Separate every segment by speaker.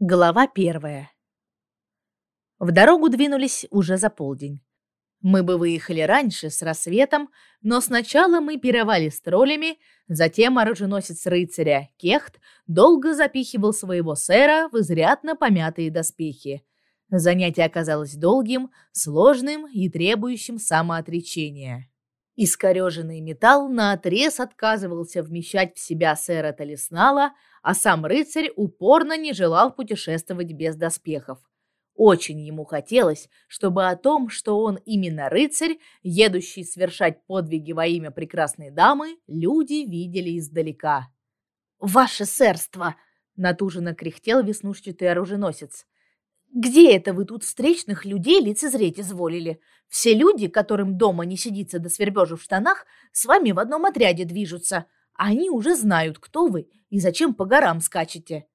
Speaker 1: Глава первая. В дорогу двинулись уже за полдень. Мы бы выехали раньше, с рассветом, но сначала мы пировали с троллями, затем оруженосец рыцаря Кехт долго запихивал своего сэра в изрядно помятые доспехи. Занятие оказалось долгим, сложным и требующим самоотречения. Искореженный металл наотрез отказывался вмещать в себя сэра Талиснала, а сам рыцарь упорно не желал путешествовать без доспехов. Очень ему хотелось, чтобы о том, что он именно рыцарь, едущий совершать подвиги во имя прекрасной дамы, люди видели издалека. «Ваше сэрство!» — натуженно кряхтел веснушчатый оруженосец. Где это вы тут встречных людей лицезреть изволили? Все люди, которым дома не сидится до свербежу в штанах, с вами в одном отряде движутся. Они уже знают, кто вы и зачем по горам скачете.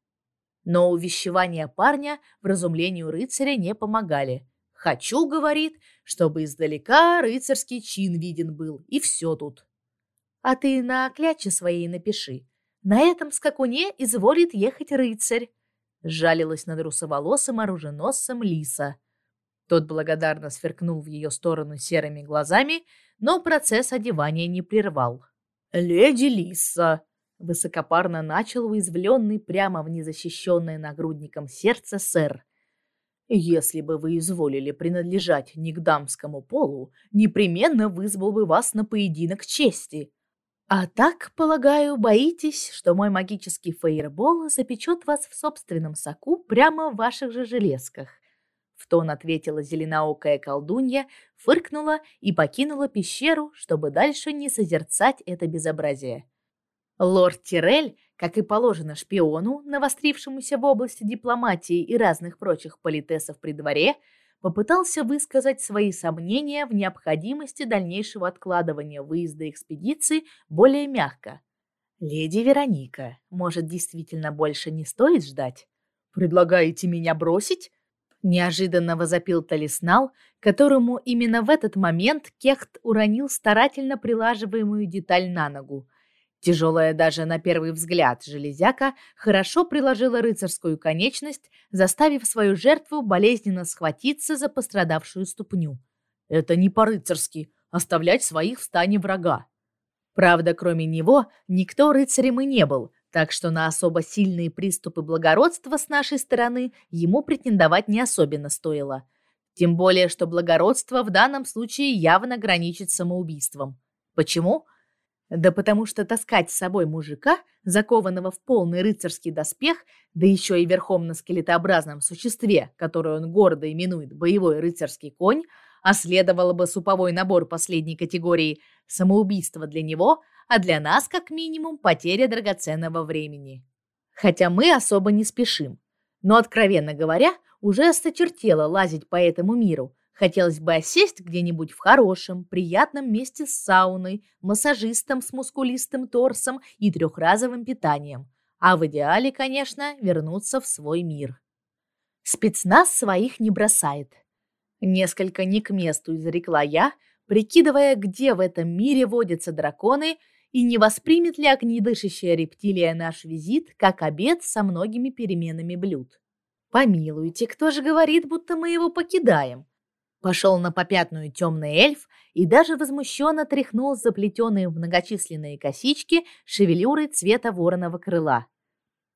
Speaker 1: Но увещевания парня в разумлению рыцаря не помогали. «Хочу», — говорит, — «чтобы издалека рыцарский чин виден был, и все тут». А ты на кляче своей напиши. На этом скакуне изволит ехать рыцарь. Жалилась над русоволосым оруженосцем Лиса. Тот благодарно сверкнул в ее сторону серыми глазами, но процесс одевания не прервал. «Леди Лиса!» — высокопарно начал уязвленный прямо в незащищенное нагрудником сердце сэр. «Если бы вы изволили принадлежать не к дамскому полу, непременно вызвал бы вас на поединок чести. А так, полагаю, боитесь, что мой магический фейербол запечет вас в собственном соку прямо в ваших же железках. Тон ответила зеленоокая колдунья, фыркнула и покинула пещеру, чтобы дальше не созерцать это безобразие. Лорд Тирель, как и положено шпиону, навострившемуся в области дипломатии и разных прочих политесов при дворе, попытался высказать свои сомнения в необходимости дальнейшего откладывания выезда экспедиции более мягко. «Леди Вероника, может, действительно больше не стоит ждать? Предлагаете меня бросить?» Неожиданно возопил Талиснал, которому именно в этот момент Кехт уронил старательно прилаживаемую деталь на ногу – Тяжелая даже на первый взгляд железяка хорошо приложила рыцарскую конечность, заставив свою жертву болезненно схватиться за пострадавшую ступню. Это не по-рыцарски – оставлять своих в стане врага. Правда, кроме него, никто рыцарем и не был, так что на особо сильные приступы благородства с нашей стороны ему претендовать не особенно стоило. Тем более, что благородство в данном случае явно граничит самоубийством. Почему? Да потому что таскать с собой мужика, закованного в полный рыцарский доспех, да еще и верхом на скелетообразном существе, которое он гордо именует боевой рыцарский конь, а следовало бы суповой набор последней категории самоубийство для него, а для нас, как минимум, потеря драгоценного времени. Хотя мы особо не спешим. Но, откровенно говоря, уже осточертело лазить по этому миру, Хотелось бы осесть где-нибудь в хорошем, приятном месте с сауной, массажистом с мускулистым торсом и трехразовым питанием. А в идеале, конечно, вернуться в свой мир. Спецназ своих не бросает. Несколько не к месту изрекла я, прикидывая, где в этом мире водятся драконы и не воспримет ли огнедышащая рептилия наш визит как обед со многими переменами блюд. Помилуйте, кто же говорит, будто мы его покидаем? Пошел на попятную темный эльф и даже возмущенно тряхнул заплетенные в многочисленные косички шевелюры цвета вороного крыла.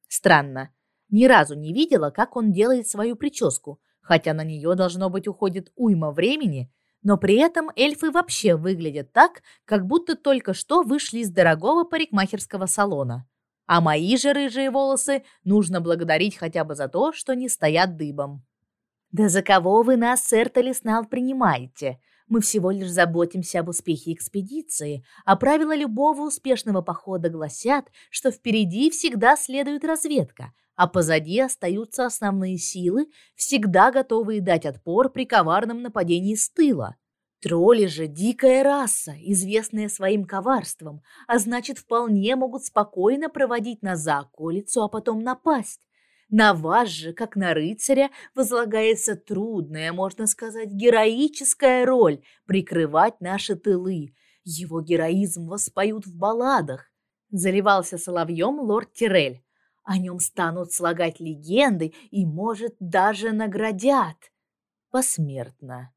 Speaker 1: Странно. Ни разу не видела, как он делает свою прическу, хотя на нее должно быть уходит уйма времени, но при этом эльфы вообще выглядят так, как будто только что вышли из дорогого парикмахерского салона. А мои же рыжие волосы нужно благодарить хотя бы за то, что не стоят дыбом. «Да за кого вы нас, сэр Талиснал, принимаете? Мы всего лишь заботимся об успехе экспедиции, а правила любого успешного похода гласят, что впереди всегда следует разведка, а позади остаются основные силы, всегда готовые дать отпор при коварном нападении с тыла. Тролли же дикая раса, известная своим коварством, а значит, вполне могут спокойно проводить за околицу, а потом напасть. На вас же, как на рыцаря, возлагается трудная, можно сказать, героическая роль прикрывать наши тылы. Его героизм воспоют в балладах. Заливался соловьем лорд Тирель. О нем станут слагать легенды и, может, даже наградят. Посмертно.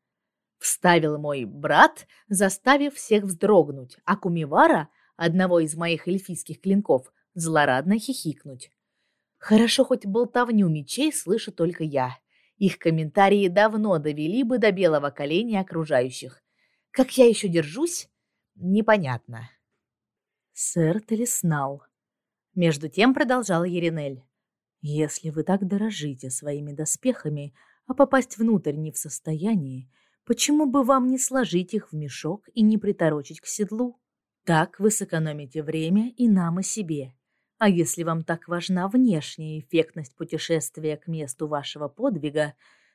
Speaker 1: Вставил мой брат, заставив всех вздрогнуть, а Кумивара, одного из моих эльфийских клинков, злорадно хихикнуть. Хорошо, хоть болтовню мечей слышу только я. Их комментарии давно довели бы до белого коленя окружающих. Как я еще держусь, непонятно. Сэр Телеснал. Между тем продолжала Еринель. Если вы так дорожите своими доспехами, а попасть внутрь не в состоянии, почему бы вам не сложить их в мешок и не приторочить к седлу? Так вы сэкономите время и нам, и себе. А если вам так важна внешняя эффектность путешествия к месту вашего подвига,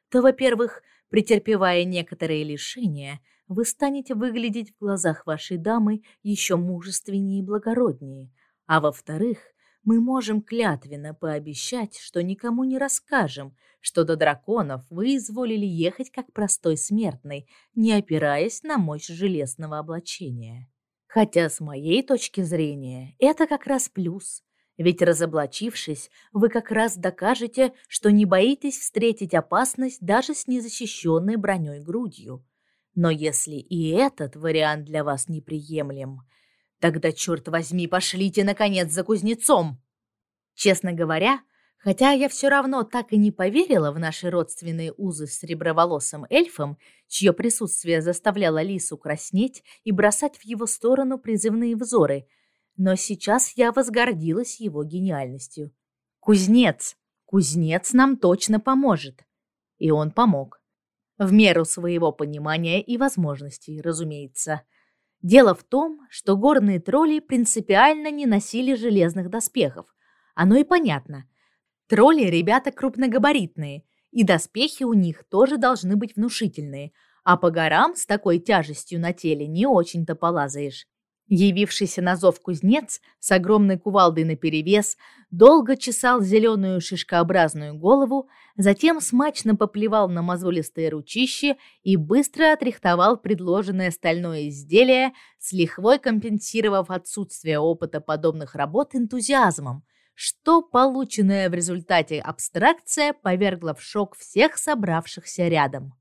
Speaker 1: то, во-первых, претерпевая некоторые лишения, вы станете выглядеть в глазах вашей дамы еще мужественнее и благороднее, а во-вторых, мы можем клятвенно пообещать, что никому не расскажем, что до драконов вы изволили ехать как простой смертный, не опираясь на мощь железного облачения. Хотя с моей точки зрения это как раз плюс. Ведь разоблачившись, вы как раз докажете, что не боитесь встретить опасность даже с незащищенной броней грудью. Но если и этот вариант для вас неприемлем, тогда, черт возьми, пошлите, наконец, за кузнецом. Честно говоря, хотя я все равно так и не поверила в наши родственные узы с среброволосым эльфом, чье присутствие заставляло Лису краснеть и бросать в его сторону призывные взоры – но сейчас я возгордилась его гениальностью. Кузнец, кузнец нам точно поможет. И он помог. В меру своего понимания и возможностей, разумеется. Дело в том, что горные тролли принципиально не носили железных доспехов. Оно и понятно. Тролли ребята крупногабаритные, и доспехи у них тоже должны быть внушительные, а по горам с такой тяжестью на теле не очень-то полазаешь. Явившийся на зов кузнец с огромной кувалдой наперевес долго чесал зеленую шишкообразную голову, затем смачно поплевал на мозолистые ручище и быстро отрихтовал предложенное стальное изделие, с лихвой компенсировав отсутствие опыта подобных работ энтузиазмом, что полученная в результате абстракция повергла в шок всех собравшихся рядом.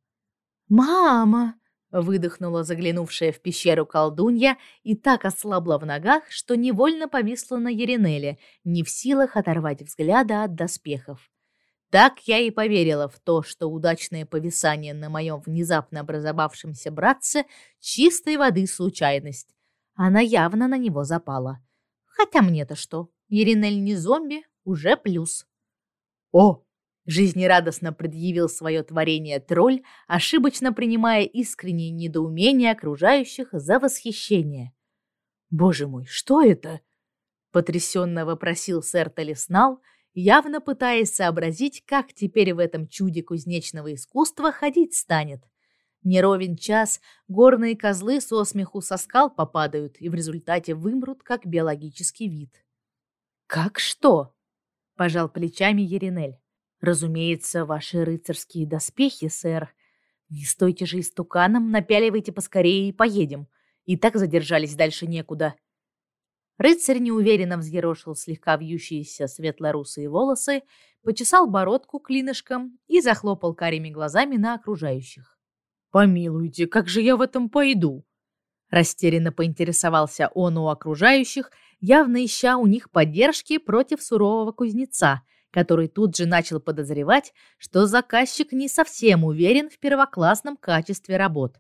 Speaker 1: «Мама!» Выдохнула заглянувшая в пещеру колдунья и так ослабла в ногах, что невольно повисла на Еринеле, не в силах оторвать взгляда от доспехов. Так я и поверила в то, что удачное повисание на моем внезапно образовавшемся братце чистой воды случайность. Она явно на него запала. Хотя мне-то что, Еринель не зомби, уже плюс. «О, Жизнерадостно предъявил свое творение тролль, ошибочно принимая искреннее недоумение окружающих за восхищение. «Боже мой, что это?» — потрясенно вопросил сэр Талиснал, явно пытаясь сообразить, как теперь в этом чуде кузнечного искусства ходить станет. Не ровен час горные козлы со смеху со скал попадают и в результате вымрут как биологический вид. «Как что?» — пожал плечами Еринель. Разумеется, ваши рыцарские доспехи, сэр. Не стойте же истуканом, напяливайте поскорее и поедем. И так задержались дальше некуда. Рыцарь неуверенно взъерошил слегка вьющиеся светло-русые волосы, почесал бородку клинышком и захлопал карими глазами на окружающих. «Помилуйте, как же я в этом пойду?» Растерянно поинтересовался он у окружающих, явно ища у них поддержки против сурового кузнеца — который тут же начал подозревать, что заказчик не совсем уверен в первоклассном качестве работ.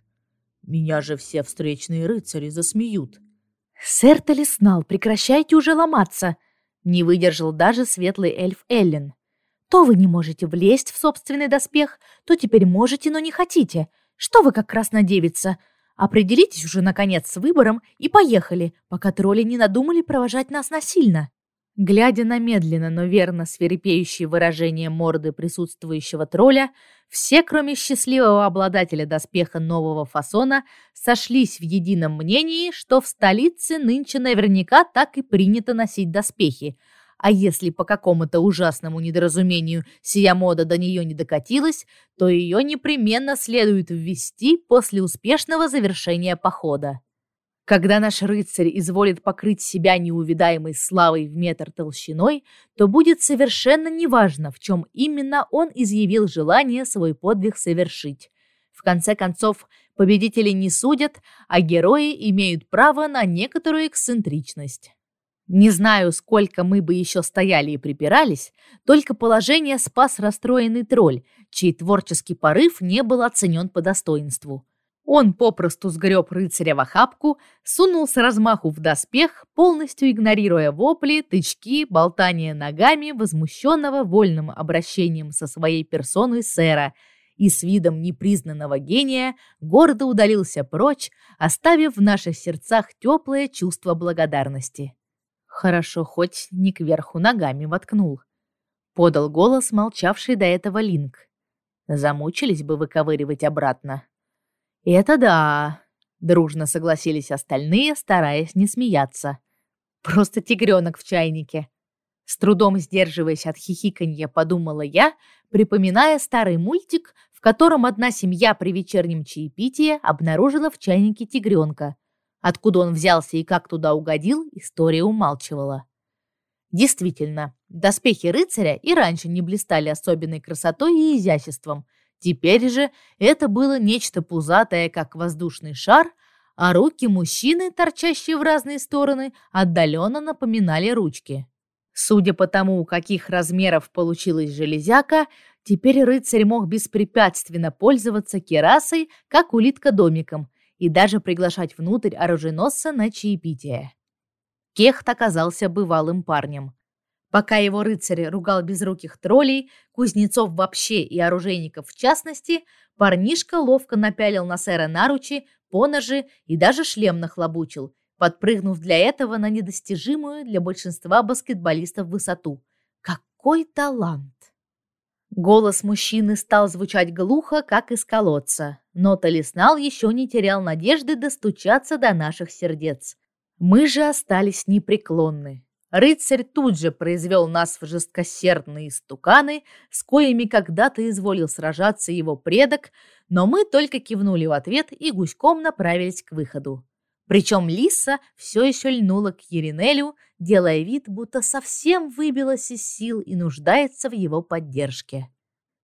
Speaker 1: «Меня же все встречные рыцари засмеют». «Сэр Талиснал, прекращайте уже ломаться!» Не выдержал даже светлый эльф Эллен. «То вы не можете влезть в собственный доспех, то теперь можете, но не хотите. Что вы как краснодевица? Определитесь уже, наконец, с выбором и поехали, пока тролли не надумали провожать нас насильно». Глядя на медленно, но верно свирепеющее выражение морды присутствующего тролля, все, кроме счастливого обладателя доспеха нового фасона, сошлись в едином мнении, что в столице нынче наверняка так и принято носить доспехи, а если по какому-то ужасному недоразумению сия мода до нее не докатилась, то ее непременно следует ввести после успешного завершения похода. Когда наш рыцарь изволит покрыть себя неувидаемой славой в метр толщиной, то будет совершенно неважно, в чем именно он изъявил желание свой подвиг совершить. В конце концов, победители не судят, а герои имеют право на некоторую эксцентричность. Не знаю, сколько мы бы еще стояли и припирались, только положение спас расстроенный тролль, чей творческий порыв не был оценен по достоинству. Он попросту сгреб рыцаря в охапку, сунул с размаху в доспех, полностью игнорируя вопли, тычки, болтание ногами, возмущенного вольным обращением со своей персоной сэра, и с видом непризнанного гения гордо удалился прочь, оставив в наших сердцах теплое чувство благодарности. Хорошо, хоть не кверху ногами воткнул. Подал голос, молчавший до этого Линк. Замучились бы выковыривать обратно. «Это да!» — дружно согласились остальные, стараясь не смеяться. «Просто тигренок в чайнике!» С трудом сдерживаясь от хихиканья, подумала я, припоминая старый мультик, в котором одна семья при вечернем чаепитии обнаружила в чайнике тигренка. Откуда он взялся и как туда угодил, история умалчивала. Действительно, доспехи рыцаря и раньше не блистали особенной красотой и изяществом – Теперь же это было нечто пузатое, как воздушный шар, а руки мужчины, торчащие в разные стороны, отдаленно напоминали ручки. Судя по тому, каких размеров получилась железяка, теперь рыцарь мог беспрепятственно пользоваться керасой, как улитка домиком, и даже приглашать внутрь оруженосца на чаепитие. Кехт оказался бывалым парнем. Пока его рыцарь ругал безруких троллей, кузнецов вообще и оружейников в частности, парнишка ловко напялил на сэра наручи, поножи и даже шлем нахлобучил, подпрыгнув для этого на недостижимую для большинства баскетболистов высоту. Какой талант! Голос мужчины стал звучать глухо, как из колодца, но Талиснал еще не терял надежды достучаться до наших сердец. Мы же остались непреклонны. Рыцарь тут же произвел нас в жесткосердные стуканы, с коими когда-то изволил сражаться его предок, но мы только кивнули в ответ и гуськом направились к выходу. Причем Лиса все еще льнула к Еринелю, делая вид, будто совсем выбилась из сил и нуждается в его поддержке.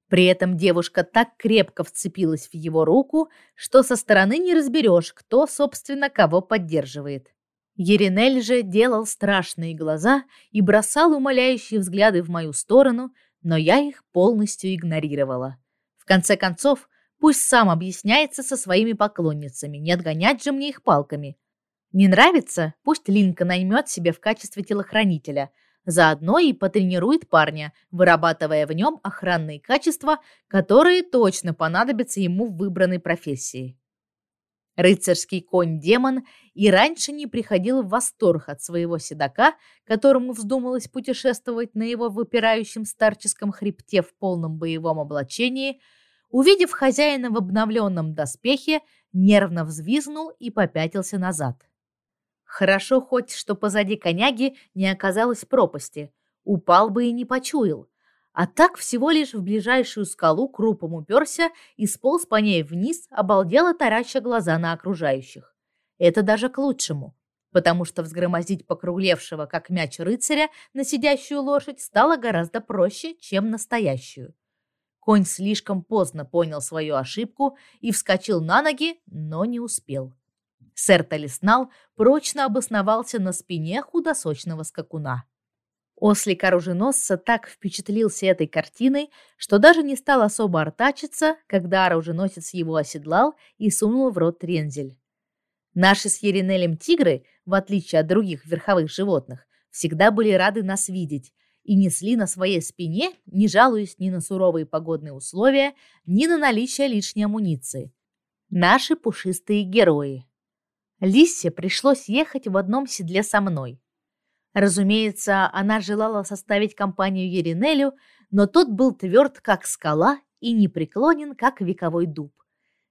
Speaker 1: При этом девушка так крепко вцепилась в его руку, что со стороны не разберешь, кто, собственно, кого поддерживает. Еринель же делал страшные глаза и бросал умоляющие взгляды в мою сторону, но я их полностью игнорировала. В конце концов, пусть сам объясняется со своими поклонницами, не отгонять же мне их палками. Не нравится? Пусть Линка наймет себе в качестве телохранителя, заодно и потренирует парня, вырабатывая в нем охранные качества, которые точно понадобятся ему в выбранной профессии. Рыцарский конь-демон и раньше не приходил в восторг от своего седока, которому вздумалось путешествовать на его выпирающем старческом хребте в полном боевом облачении, увидев хозяина в обновленном доспехе, нервно взвизгнул и попятился назад. Хорошо хоть, что позади коняги не оказалось пропасти, упал бы и не почуял, а так всего лишь в ближайшую скалу крупом уперся и сполз по ней вниз, обалдело тараща глаза на окружающих. Это даже к лучшему, потому что взгромозить покруглевшего, как мяч рыцаря, на сидящую лошадь стало гораздо проще, чем настоящую. Конь слишком поздно понял свою ошибку и вскочил на ноги, но не успел. Сэр Талиснал прочно обосновался на спине худосочного скакуна. Ослик оруженосца так впечатлился этой картиной, что даже не стал особо артачиться, когда оруженосец его оседлал и сунул в рот трензель. Наши с Еринелем тигры, в отличие от других верховых животных, всегда были рады нас видеть и несли на своей спине, не жалуясь ни на суровые погодные условия, ни на наличие лишней амуниции. Наши пушистые герои. Лиссе пришлось ехать в одном седле со мной – Разумеется, она желала составить компанию Еринелю, но тот был тверд, как скала, и непреклонен, как вековой дуб.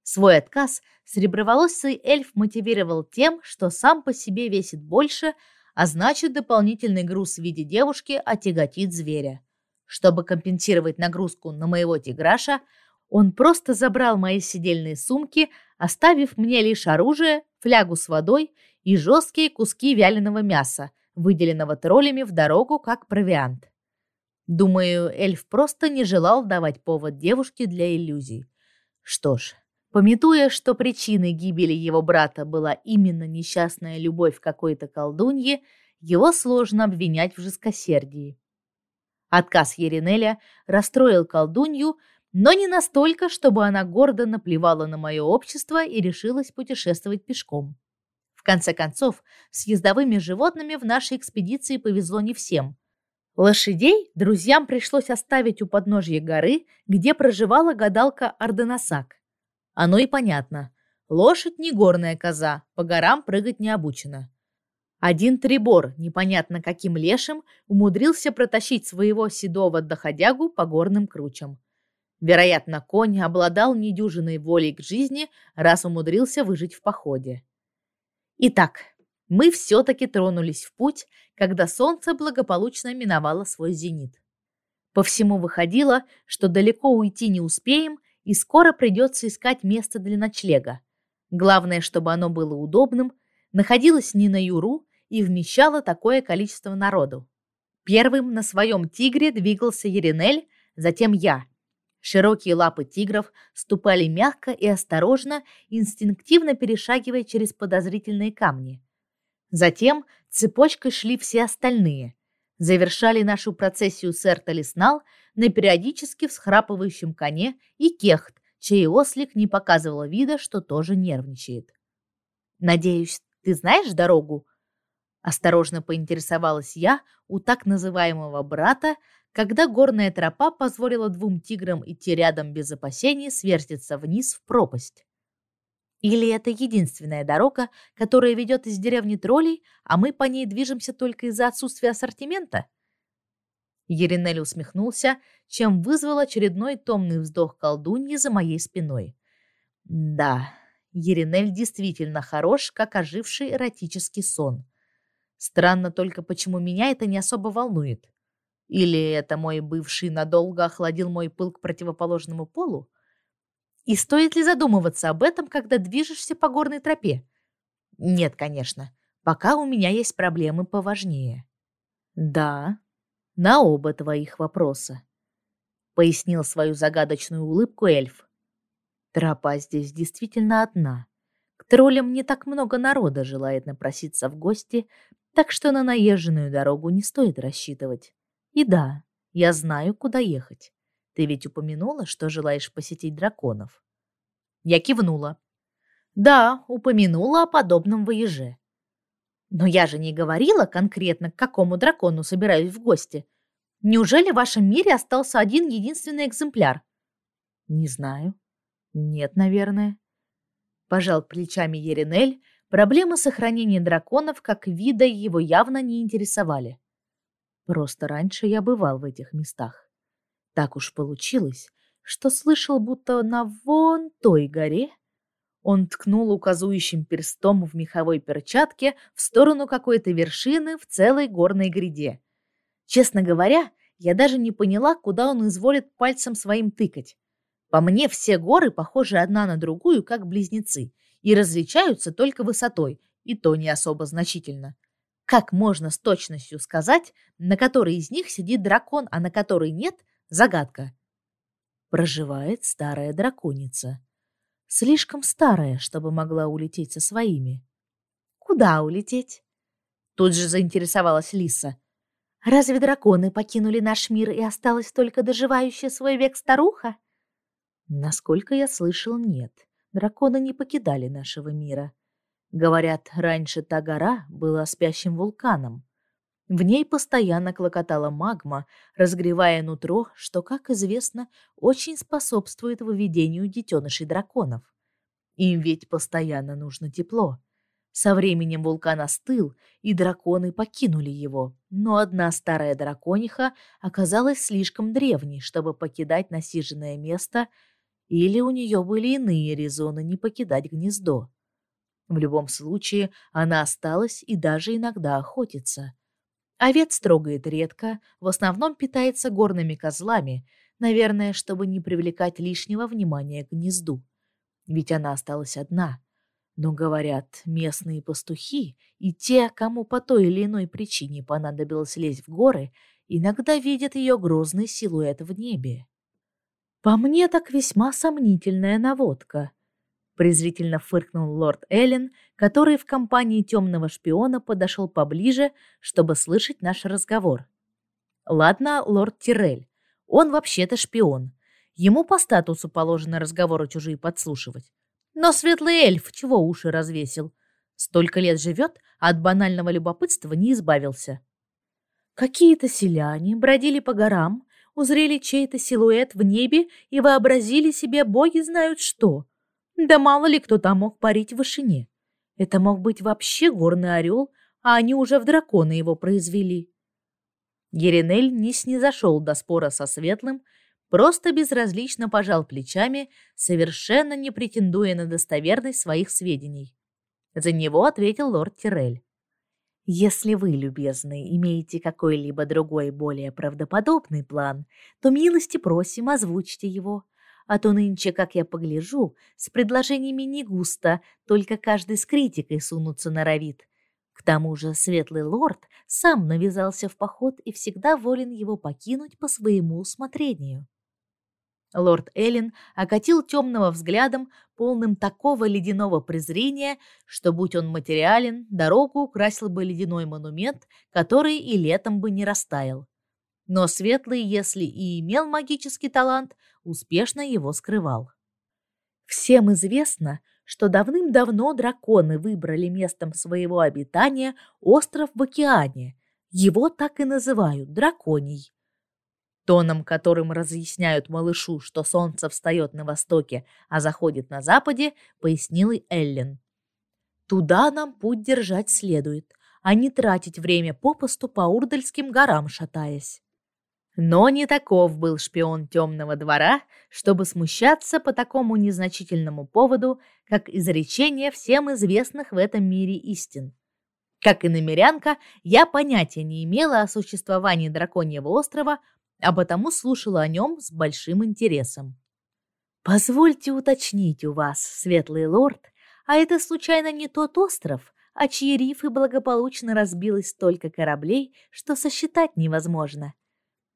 Speaker 1: Свой отказ среброволосый эльф мотивировал тем, что сам по себе весит больше, а значит, дополнительный груз в виде девушки отяготит зверя. Чтобы компенсировать нагрузку на моего тиграша, он просто забрал мои сидельные сумки, оставив мне лишь оружие, флягу с водой и жесткие куски вяленого мяса, выделенного троллями в дорогу как провиант. Думаю, эльф просто не желал давать повод девушке для иллюзий. Что ж, пометуя, что причиной гибели его брата была именно несчастная любовь какой-то колдуньи, его сложно обвинять в жесткосердии. Отказ Еринеля расстроил колдунью, но не настолько, чтобы она гордо наплевала на мое общество и решилась путешествовать пешком. Конце концов, с ездовыми животными в нашей экспедиции повезло не всем. Лошадей друзьям пришлось оставить у подножья горы, где проживала гадалка Арденасак. Оно и понятно. Лошадь не горная коза, по горам прыгать не обучена. Один трибор, непонятно каким лешим, умудрился протащить своего седого доходягу по горным кручам. Вероятно, конь обладал недюжиной волей к жизни, раз умудрился выжить в походе. Итак, мы все-таки тронулись в путь, когда солнце благополучно миновало свой зенит. По всему выходило, что далеко уйти не успеем, и скоро придется искать место для ночлега. Главное, чтобы оно было удобным, находилось не на юру и вмещало такое количество народу. Первым на своем тигре двигался Еринель, затем я. Широкие лапы тигров ступали мягко и осторожно, инстинктивно перешагивая через подозрительные камни. Затем цепочкой шли все остальные. Завершали нашу процессию сэр Талиснал на периодически всхрапывающем коне и кехт, чей ослик не показывал вида, что тоже нервничает. «Надеюсь, ты знаешь дорогу?» Осторожно поинтересовалась я у так называемого брата, когда горная тропа позволила двум тиграм идти рядом без опасений свертиться вниз в пропасть. Или это единственная дорога, которая ведет из деревни троллей, а мы по ней движемся только из-за отсутствия ассортимента? Еринель усмехнулся, чем вызвал очередной томный вздох колдуньи за моей спиной. Да, Еринель действительно хорош, как оживший эротический сон. Странно только, почему меня это не особо волнует. Или это мой бывший надолго охладил мой пыл к противоположному полу? И стоит ли задумываться об этом, когда движешься по горной тропе? Нет, конечно. Пока у меня есть проблемы поважнее. Да, на оба твоих вопроса. Пояснил свою загадочную улыбку эльф. Тропа здесь действительно одна. К троллям не так много народа желает напроситься в гости, так что на наезженную дорогу не стоит рассчитывать. И да, я знаю, куда ехать. Ты ведь упомянула, что желаешь посетить драконов. Я кивнула. Да, упомянула о подобном выезже. Но я же не говорила конкретно, к какому дракону собираюсь в гости. Неужели в вашем мире остался один единственный экземпляр? Не знаю. Нет, наверное. Пожал плечами Еринель, Проблемы сохранения драконов как вида его явно не интересовали. Просто раньше я бывал в этих местах. Так уж получилось, что слышал, будто на вон той горе он ткнул указующим перстом в меховой перчатке в сторону какой-то вершины в целой горной гряде. Честно говоря, я даже не поняла, куда он изволит пальцем своим тыкать. По мне все горы похожи одна на другую, как близнецы — и различаются только высотой, и то не особо значительно. Как можно с точностью сказать, на которой из них сидит дракон, а на которой нет – загадка. Проживает старая драконица. Слишком старая, чтобы могла улететь со своими. Куда улететь? Тут же заинтересовалась Лиса. Разве драконы покинули наш мир и осталась только доживающая свой век старуха? Насколько я слышал, нет драконы не покидали нашего мира. Говорят, раньше та гора была спящим вулканом. В ней постоянно клокотала магма, разгревая нутро, что, как известно, очень способствует выведению детенышей драконов. Им ведь постоянно нужно тепло. Со временем вулкан остыл, и драконы покинули его, но одна старая дракониха оказалась слишком древней, чтобы покидать насиженное место или у нее были иные резоны не покидать гнездо. В любом случае, она осталась и даже иногда охотится. Овец трогает редко, в основном питается горными козлами, наверное, чтобы не привлекать лишнего внимания к гнезду. Ведь она осталась одна. Но, говорят, местные пастухи и те, кому по той или иной причине понадобилось лезть в горы, иногда видят ее грозный силуэт в небе. По мне так весьма сомнительная наводка. Презрительно фыркнул лорд Эллен, который в компании темного шпиона подошел поближе, чтобы слышать наш разговор. Ладно, лорд Тирель, он вообще-то шпион. Ему по статусу положено разговоры чужие подслушивать. Но светлый эльф чего уши развесил? Столько лет живет, а от банального любопытства не избавился. Какие-то селяне бродили по горам, узрели чей-то силуэт в небе и вообразили себе боги знают что. Да мало ли кто там мог парить в вышине. Это мог быть вообще горный орел, а они уже в дракона его произвели. Еринель не снизошел до спора со Светлым, просто безразлично пожал плечами, совершенно не претендуя на достоверность своих сведений. За него ответил лорд Тирель. Если вы, любезный, имеете какой-либо другой, более правдоподобный план, то милости просим, озвучьте его. А то нынче, как я погляжу, с предложениями не густо, только каждый с критикой сунуться норовит. К тому же светлый лорд сам навязался в поход и всегда волен его покинуть по своему усмотрению. Лорд Эллен окатил темного взглядом, полным такого ледяного презрения, что, будь он материален, дорогу украсил бы ледяной монумент, который и летом бы не растаял. Но Светлый, если и имел магический талант, успешно его скрывал. Всем известно, что давным-давно драконы выбрали местом своего обитания остров в океане. Его так и называют – Драконий. Тоном, которым разъясняют малышу, что солнце встает на востоке, а заходит на западе, пояснил и Эллен. Туда нам путь держать следует, а не тратить время попусту по Урдальским горам шатаясь. Но не таков был шпион темного двора, чтобы смущаться по такому незначительному поводу, как изречение всем известных в этом мире истин. Как и намерянка, я понятия не имела о существовании драконьего острова, а потому слушала о нем с большим интересом. «Позвольте уточнить у вас, светлый лорд, а это случайно не тот остров, а чьи рифы благополучно разбилось столько кораблей, что сосчитать невозможно?»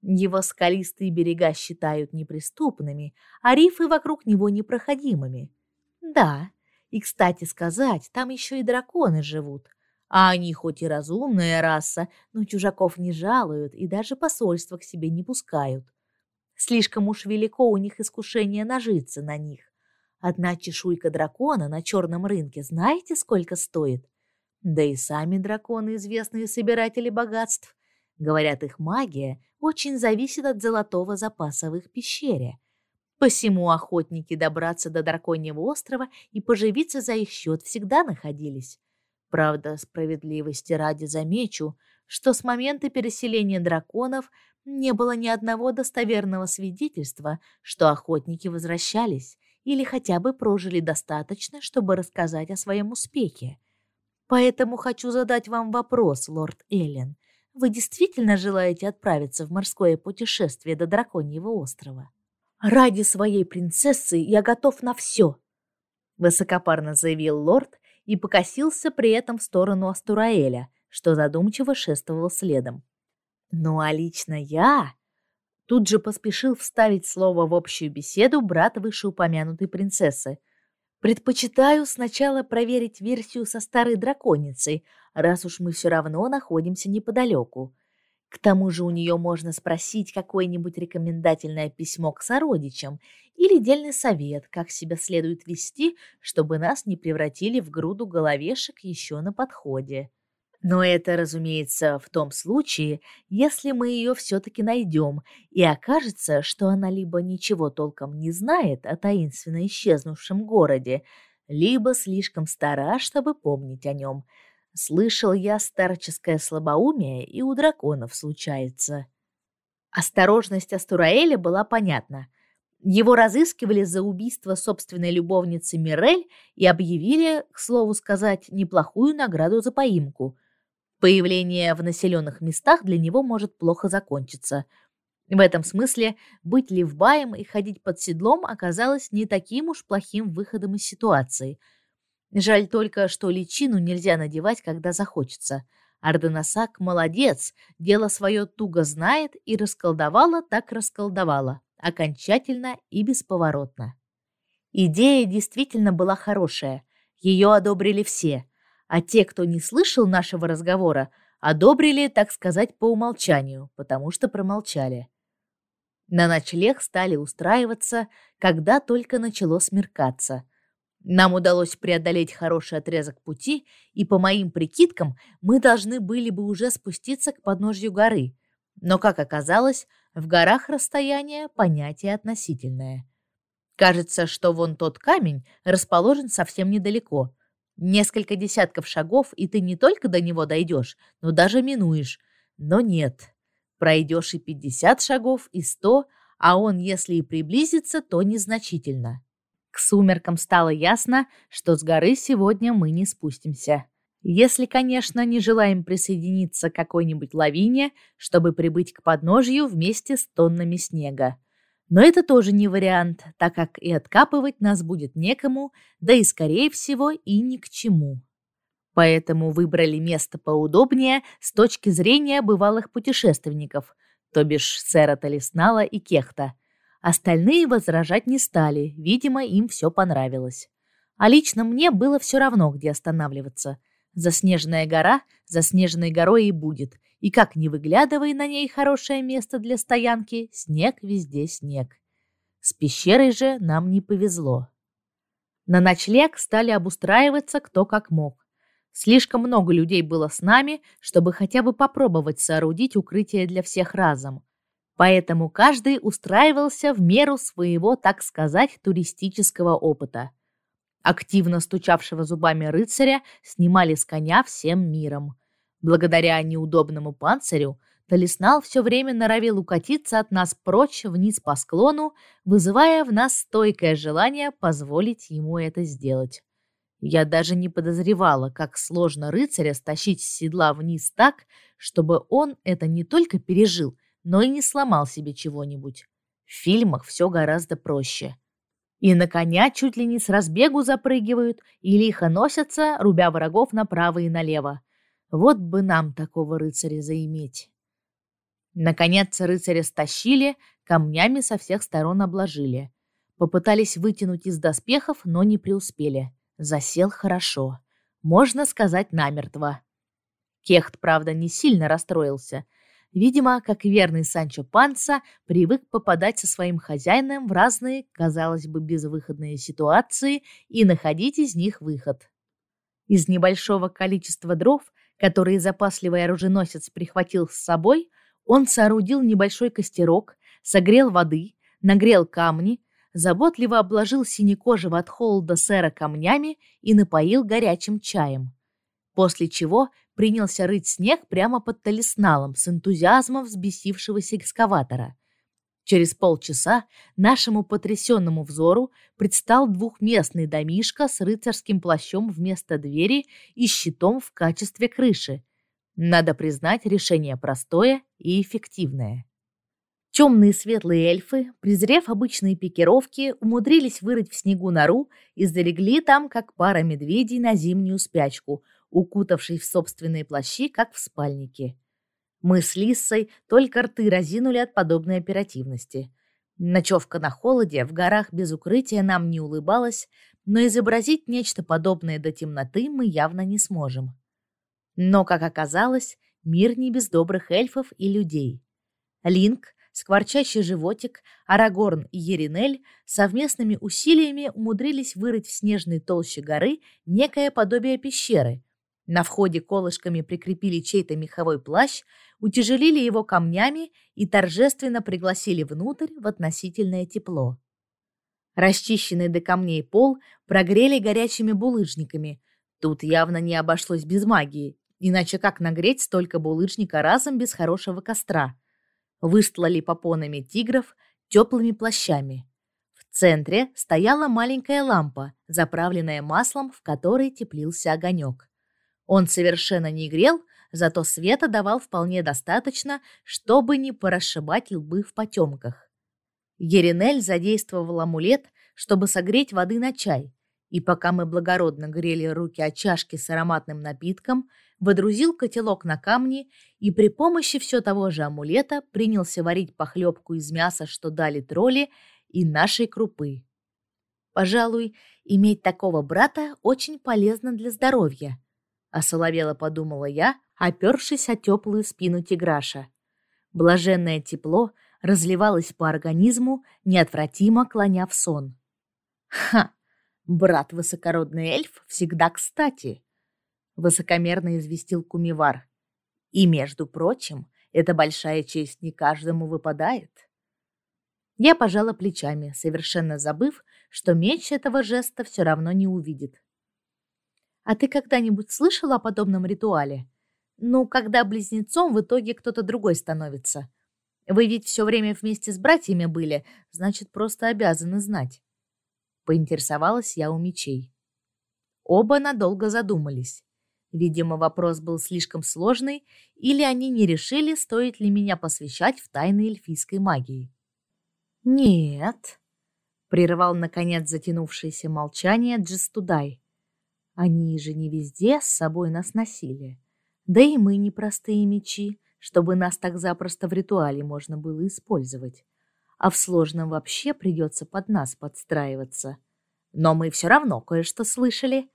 Speaker 1: Его скалистые берега считают неприступными, а рифы вокруг него непроходимыми. Да, и, кстати сказать, там еще и драконы живут. А они хоть и разумная раса, но чужаков не жалуют и даже посольство к себе не пускают. Слишком уж велико у них искушение нажиться на них. Одна чешуйка дракона на черном рынке знаете, сколько стоит? Да и сами драконы известные собиратели богатств. Говорят, их магия очень зависит от золотого запаса в их пещере. Посему охотники добраться до Драконьего острова и поживиться за их счет всегда находились. Правда, справедливости ради замечу, что с момента переселения драконов не было ни одного достоверного свидетельства, что охотники возвращались или хотя бы прожили достаточно, чтобы рассказать о своем успехе. Поэтому хочу задать вам вопрос, лорд Эллен. Вы действительно желаете отправиться в морское путешествие до Драконьего острова? Ради своей принцессы я готов на все, высокопарно заявил лорд и покосился при этом в сторону Астураэля, что задумчиво шествовал следом. Ну а лично я тут же поспешил вставить слово в общую беседу брат вышеупомянутой принцессы. Предпочитаю сначала проверить версию со старой драконицей, раз уж мы все равно находимся неподалеку. К тому же у нее можно спросить какое-нибудь рекомендательное письмо к сородичам или дельный совет, как себя следует вести, чтобы нас не превратили в груду головешек еще на подходе. Но это, разумеется, в том случае, если мы ее все-таки найдем, и окажется, что она либо ничего толком не знает о таинственно исчезнувшем городе, либо слишком стара, чтобы помнить о нем – Слышал я, старческое слабоумие и у драконов случается. Осторожность Астураэля была понятна. Его разыскивали за убийство собственной любовницы Мирель и объявили, к слову сказать, неплохую награду за поимку. Появление в населенных местах для него может плохо закончиться. В этом смысле быть ливбаем и ходить под седлом оказалось не таким уж плохим выходом из ситуации – Жаль только, что личину нельзя надевать, когда захочется. Арденасак молодец, дело свое туго знает и расколдовала так расколдовала, окончательно и бесповоротно. Идея действительно была хорошая, ее одобрили все, а те, кто не слышал нашего разговора, одобрили, так сказать, по умолчанию, потому что промолчали. На ночлег стали устраиваться, когда только начало смеркаться. Нам удалось преодолеть хороший отрезок пути, и, по моим прикидкам, мы должны были бы уже спуститься к подножью горы. Но, как оказалось, в горах расстояние – понятие относительное. Кажется, что вон тот камень расположен совсем недалеко. Несколько десятков шагов, и ты не только до него дойдешь, но даже минуешь. Но нет. Пройдешь и пятьдесят шагов, и сто, а он, если и приблизится, то незначительно. К сумеркам стало ясно, что с горы сегодня мы не спустимся. Если, конечно, не желаем присоединиться к какой-нибудь лавине, чтобы прибыть к подножью вместе с тоннами снега. Но это тоже не вариант, так как и откапывать нас будет некому, да и, скорее всего, и ни к чему. Поэтому выбрали место поудобнее с точки зрения бывалых путешественников, то бишь сэра Талиснала и Кехта. Остальные возражать не стали, видимо, им все понравилось. А лично мне было все равно, где останавливаться. Заснеженная гора заснеженной горой и будет – и как не выглядывай на ней хорошее место для стоянки, снег везде снег. С пещерой же нам не повезло. На ночлег стали обустраиваться кто как мог. Слишком много людей было с нами, чтобы хотя бы попробовать соорудить укрытие для всех разом. Поэтому каждый устраивался в меру своего, так сказать, туристического опыта. Активно стучавшего зубами рыцаря снимали с коня всем миром. Благодаря неудобному панцирю Талиснал все время норовил укатиться от нас прочь вниз по склону, вызывая в нас стойкое желание позволить ему это сделать. Я даже не подозревала, как сложно рыцаря стащить с седла вниз так, чтобы он это не только пережил, но и не сломал себе чего-нибудь. В фильмах все гораздо проще. И на коня чуть ли не с разбегу запрыгивают и лихо носятся, рубя врагов направо и налево. Вот бы нам такого рыцаря заиметь. Наконец рыцаря стащили, камнями со всех сторон обложили. Попытались вытянуть из доспехов, но не преуспели. Засел хорошо. Можно сказать, намертво. Кехт, правда, не сильно расстроился. Видимо, как верный Санчо Панса, привык попадать со своим хозяином в разные, казалось бы, безвыходные ситуации и находить из них выход. Из небольшого количества дров который запасливый оруженосец прихватил с собой, он соорудил небольшой костерок, согрел воды, нагрел камни, заботливо обложил синекожего от холода сэра камнями и напоил горячим чаем. После чего принялся рыть снег прямо под талисналом с энтузиазмом взбесившегося экскаватора. Через полчаса нашему потрясенному взору предстал двухместный домишко с рыцарским плащом вместо двери и щитом в качестве крыши. Надо признать, решение простое и эффективное. Темные светлые эльфы, презрев обычные пикировки, умудрились вырыть в снегу нору и залегли там, как пара медведей на зимнюю спячку, укутавшись в собственные плащи, как в спальнике. Мы с Лиссой только рты разинули от подобной оперативности. Ночевка на холоде, в горах без укрытия нам не улыбалась, но изобразить нечто подобное до темноты мы явно не сможем. Но, как оказалось, мир не без добрых эльфов и людей. Линк, скворчащий животик, Арагорн и Еринель совместными усилиями умудрились вырыть в снежной толще горы некое подобие пещеры. На входе колышками прикрепили чей-то меховой плащ, утяжелили его камнями и торжественно пригласили внутрь в относительное тепло. Расчищенный до камней пол прогрели горячими булыжниками. Тут явно не обошлось без магии, иначе как нагреть столько булыжника разом без хорошего костра? Выстлали попонами тигров теплыми плащами. В центре стояла маленькая лампа, заправленная маслом, в которой теплился огонек. Он совершенно не грел, зато света давал вполне достаточно, чтобы не порасшибать лбы в потемках. Еринель задействовал амулет, чтобы согреть воды на чай. И пока мы благородно грели руки от чашки с ароматным напитком, водрузил котелок на камни и при помощи все того же амулета принялся варить похлебку из мяса, что дали тролли, и нашей крупы. Пожалуй, иметь такого брата очень полезно для здоровья, осоловело подумала я, опершись о теплую спину тиграша. Блаженное тепло разливалось по организму, неотвратимо клоня в сон. Ха! Брат высокородный эльф всегда кстати, высокомерно известил Кумивар. И, между прочим, эта большая честь не каждому выпадает. Я пожала плечами, совершенно забыв, что меч этого жеста все равно не увидит. А ты когда-нибудь слышала о подобном ритуале? Ну, когда близнецом в итоге кто-то другой становится. Вы ведь все время вместе с братьями были, значит, просто обязаны знать. Поинтересовалась я у мечей. Оба надолго задумались. Видимо, вопрос был слишком сложный, или они не решили, стоит ли меня посвящать в тайны эльфийской магии. «Нет», — прервал, наконец, затянувшееся молчание Джестудай. «Они же не везде с собой нас носили. Да и мы не простые мечи, чтобы нас так запросто в ритуале можно было использовать. А в сложном вообще придется под нас подстраиваться. Но мы все равно кое-что слышали»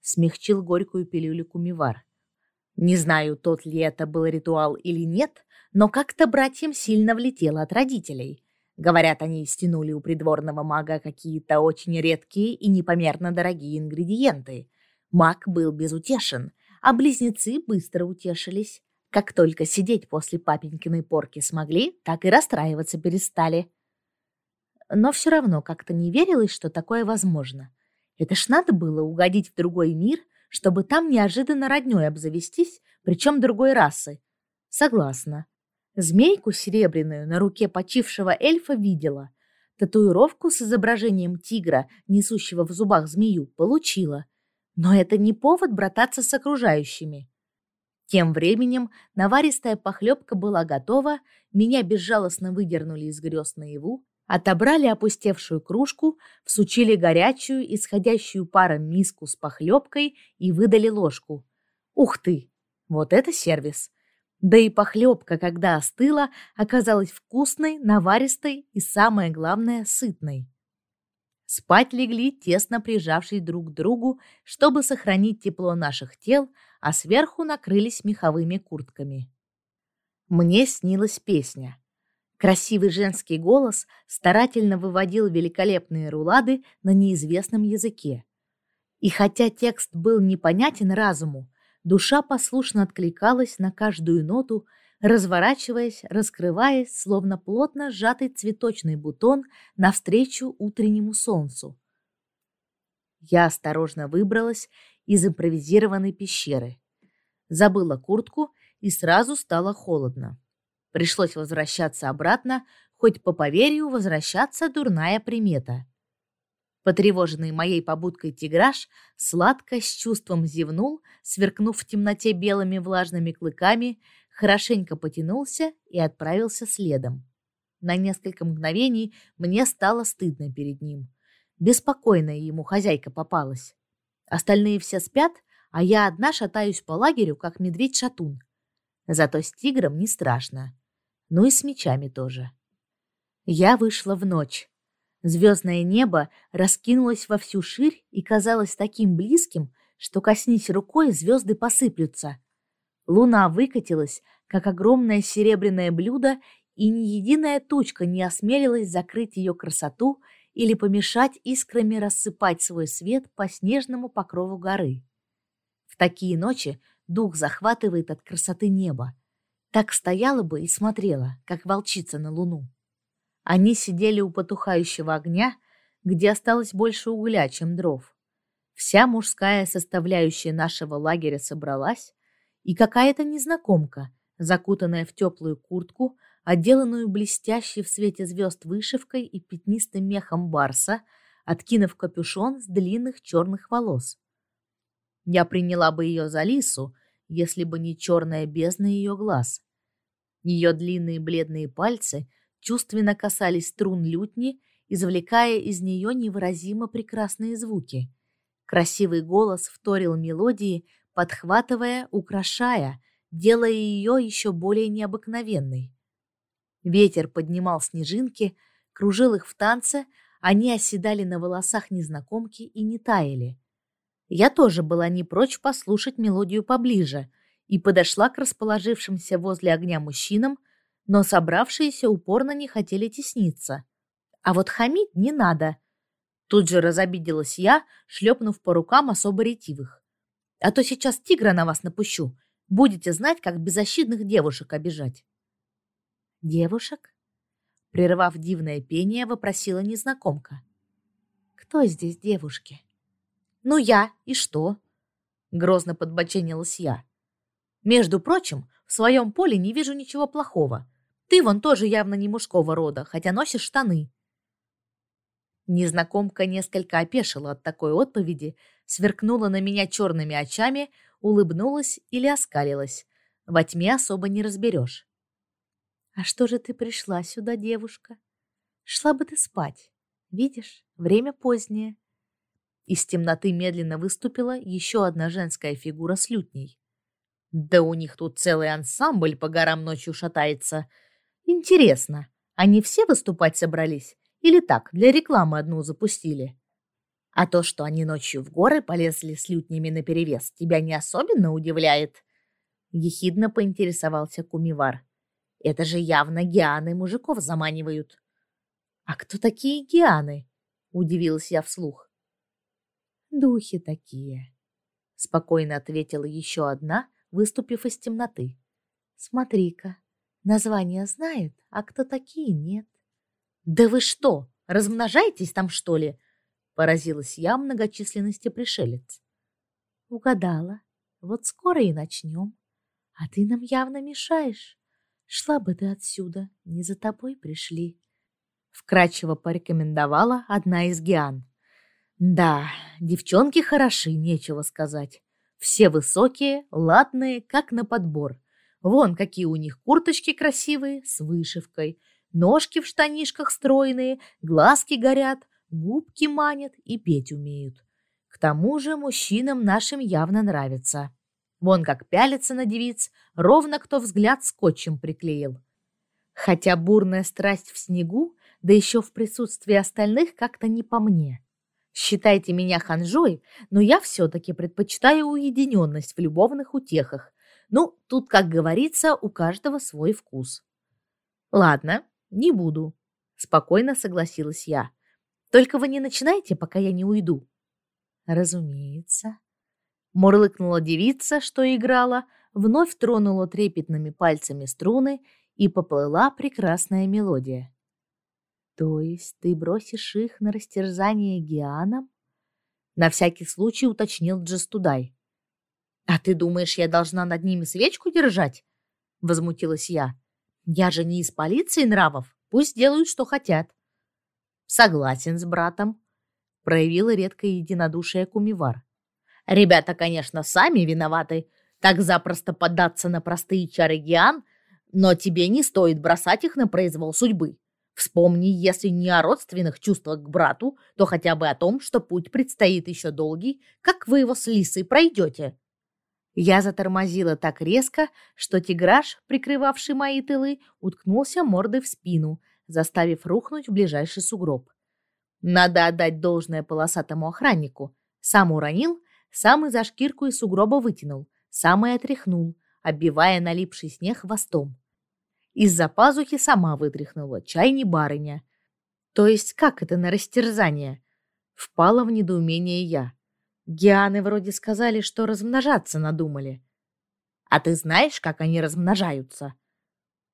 Speaker 1: смягчил горькую пилюлю Кумивар. Не знаю, тот ли это был ритуал или нет, но как-то братьям сильно влетело от родителей. Говорят, они стянули у придворного мага какие-то очень редкие и непомерно дорогие ингредиенты. Маг был безутешен, а близнецы быстро утешились. Как только сидеть после папенькиной порки смогли, так и расстраиваться перестали. Но все равно как-то не верилось, что такое возможно. Это ж надо было угодить в другой мир, чтобы там неожиданно роднёй обзавестись, причем другой расы. Согласна. Змейку серебряную на руке почившего эльфа видела. Татуировку с изображением тигра, несущего в зубах змею, получила. Но это не повод брататься с окружающими. Тем временем наваристая похлебка была готова, меня безжалостно выдернули из грез наяву, отобрали опустевшую кружку, всучили горячую, исходящую паром миску с похлебкой и выдали ложку. Ух ты! Вот это сервис! Да и похлебка, когда остыла, оказалась вкусной, наваристой и, самое главное, сытной. Спать легли, тесно прижавшись друг к другу, чтобы сохранить тепло наших тел, а сверху накрылись меховыми куртками. Мне снилась песня. Красивый женский голос старательно выводил великолепные рулады на неизвестном языке. И хотя текст был непонятен разуму, душа послушно откликалась на каждую ноту, разворачиваясь, раскрываясь, словно плотно сжатый цветочный бутон навстречу утреннему солнцу. Я осторожно выбралась из импровизированной пещеры. Забыла куртку и сразу стало холодно. Пришлось возвращаться обратно, хоть по поверью возвращаться дурная примета. Потревоженный моей побудкой тиграш сладко с чувством зевнул, сверкнув в темноте белыми влажными клыками, хорошенько потянулся и отправился следом. На несколько мгновений мне стало стыдно перед ним. Беспокойная ему хозяйка попалась. Остальные все спят, а я одна шатаюсь по лагерю, как медведь-шатун. Зато с тигром не страшно ну и с мечами тоже. Я вышла в ночь. Звездное небо раскинулось во всю ширь и казалось таким близким, что коснись рукой, звезды посыплются. Луна выкатилась, как огромное серебряное блюдо, и ни единая тучка не осмелилась закрыть ее красоту или помешать искрами рассыпать свой свет по снежному покрову горы. В такие ночи дух захватывает от красоты неба. Так стояла бы и смотрела, как волчица на луну. Они сидели у потухающего огня, где осталось больше угля, чем дров. Вся мужская составляющая нашего лагеря собралась, и какая-то незнакомка, закутанная в теплую куртку, отделанную блестящей в свете звезд вышивкой и пятнистым мехом барса, откинув капюшон с длинных черных волос. Я приняла бы ее за лису, если бы не черная бездна ее глаз. Ее длинные бледные пальцы чувственно касались струн лютни, извлекая из нее невыразимо прекрасные звуки, Красивый голос вторил мелодии, подхватывая, украшая, делая ее еще более необыкновенной. Ветер поднимал снежинки, кружил их в танце, они оседали на волосах незнакомки и не таяли. Я тоже была не прочь послушать мелодию поближе и подошла к расположившимся возле огня мужчинам, но собравшиеся упорно не хотели тесниться. А вот хамить не надо. Тут же разобиделась я, шлепнув по рукам особо ретивых. А то сейчас тигра на вас напущу. Будете знать, как беззащитных девушек обижать. Девушек? Прервав дивное пение, вопросила незнакомка. Кто здесь девушки? Ну я, и что? Грозно подбоченилась я. Между прочим, в своем поле не вижу ничего плохого. Ты вон тоже явно не мужского рода, хотя носишь штаны. Незнакомка несколько опешила от такой отповеди, сверкнула на меня черными очами, улыбнулась или оскалилась. Во тьме особо не разберешь. «А что же ты пришла сюда, девушка? Шла бы ты спать. Видишь, время позднее». Из темноты медленно выступила еще одна женская фигура с лютней. «Да у них тут целый ансамбль по горам ночью шатается. Интересно, они все выступать собрались? Или так, для рекламы одну запустили?» А то, что они ночью в горы полезли с лютнями наперевес, тебя не особенно удивляет?» Ехидно поинтересовался Кумивар. «Это же явно гианы мужиков заманивают». «А кто такие гианы?» — удивилась я вслух. «Духи такие», — спокойно ответила еще одна, выступив из темноты. «Смотри-ка, название знает, а кто такие нет». «Да вы что, размножаетесь там, что ли?» Поразилась я многочисленности пришелец. Угадала. Вот скоро и начнем. А ты нам явно мешаешь. Шла бы ты отсюда, не за тобой пришли. Вкратчиво порекомендовала одна из гиан. Да, девчонки хороши, нечего сказать. Все высокие, ладные, как на подбор. Вон какие у них курточки красивые, с вышивкой. Ножки в штанишках стройные, глазки горят, губки манят и петь умеют. К тому же мужчинам нашим явно нравится. Вон как пялится на девиц, ровно кто взгляд скотчем приклеил. Хотя бурная страсть в снегу, да еще в присутствии остальных, как-то не по мне. Считайте меня ханжой, но я все-таки предпочитаю уединенность в любовных утехах. Ну, тут, как говорится, у каждого свой вкус. Ладно, не буду, спокойно согласилась я. Только вы не начинайте, пока я не уйду. Разумеется. Мурлыкнула девица, что играла, вновь тронула трепетными пальцами струны и поплыла прекрасная мелодия. То есть ты бросишь их на растерзание Гианам? На всякий случай уточнил Джастудай. А ты думаешь, я должна над ними свечку держать? Возмутилась я. Я же не из полиции нравов, пусть делают, что хотят. Согласен с братом, проявила редкое единодушие Кумивар. Ребята, конечно, сами виноваты, так запросто поддаться на простые чары Гиан, но тебе не стоит бросать их на произвол судьбы. Вспомни, если не о родственных чувствах к брату, то хотя бы о том, что путь предстоит еще долгий, как вы его с Лисой пройдете. Я затормозила так резко, что тиграж, прикрывавший мои тылы, уткнулся мордой в спину, заставив рухнуть в ближайший сугроб. Надо отдать должное полосатому охраннику. Сам уронил, сам и за шкирку из сугроба вытянул, сам и отряхнул, оббивая налипший снег хвостом. Из-за пазухи сама вытряхнула, чай не барыня. То есть как это на растерзание? Впала в недоумение я. Гианы вроде сказали, что размножаться надумали. А ты знаешь, как они размножаются?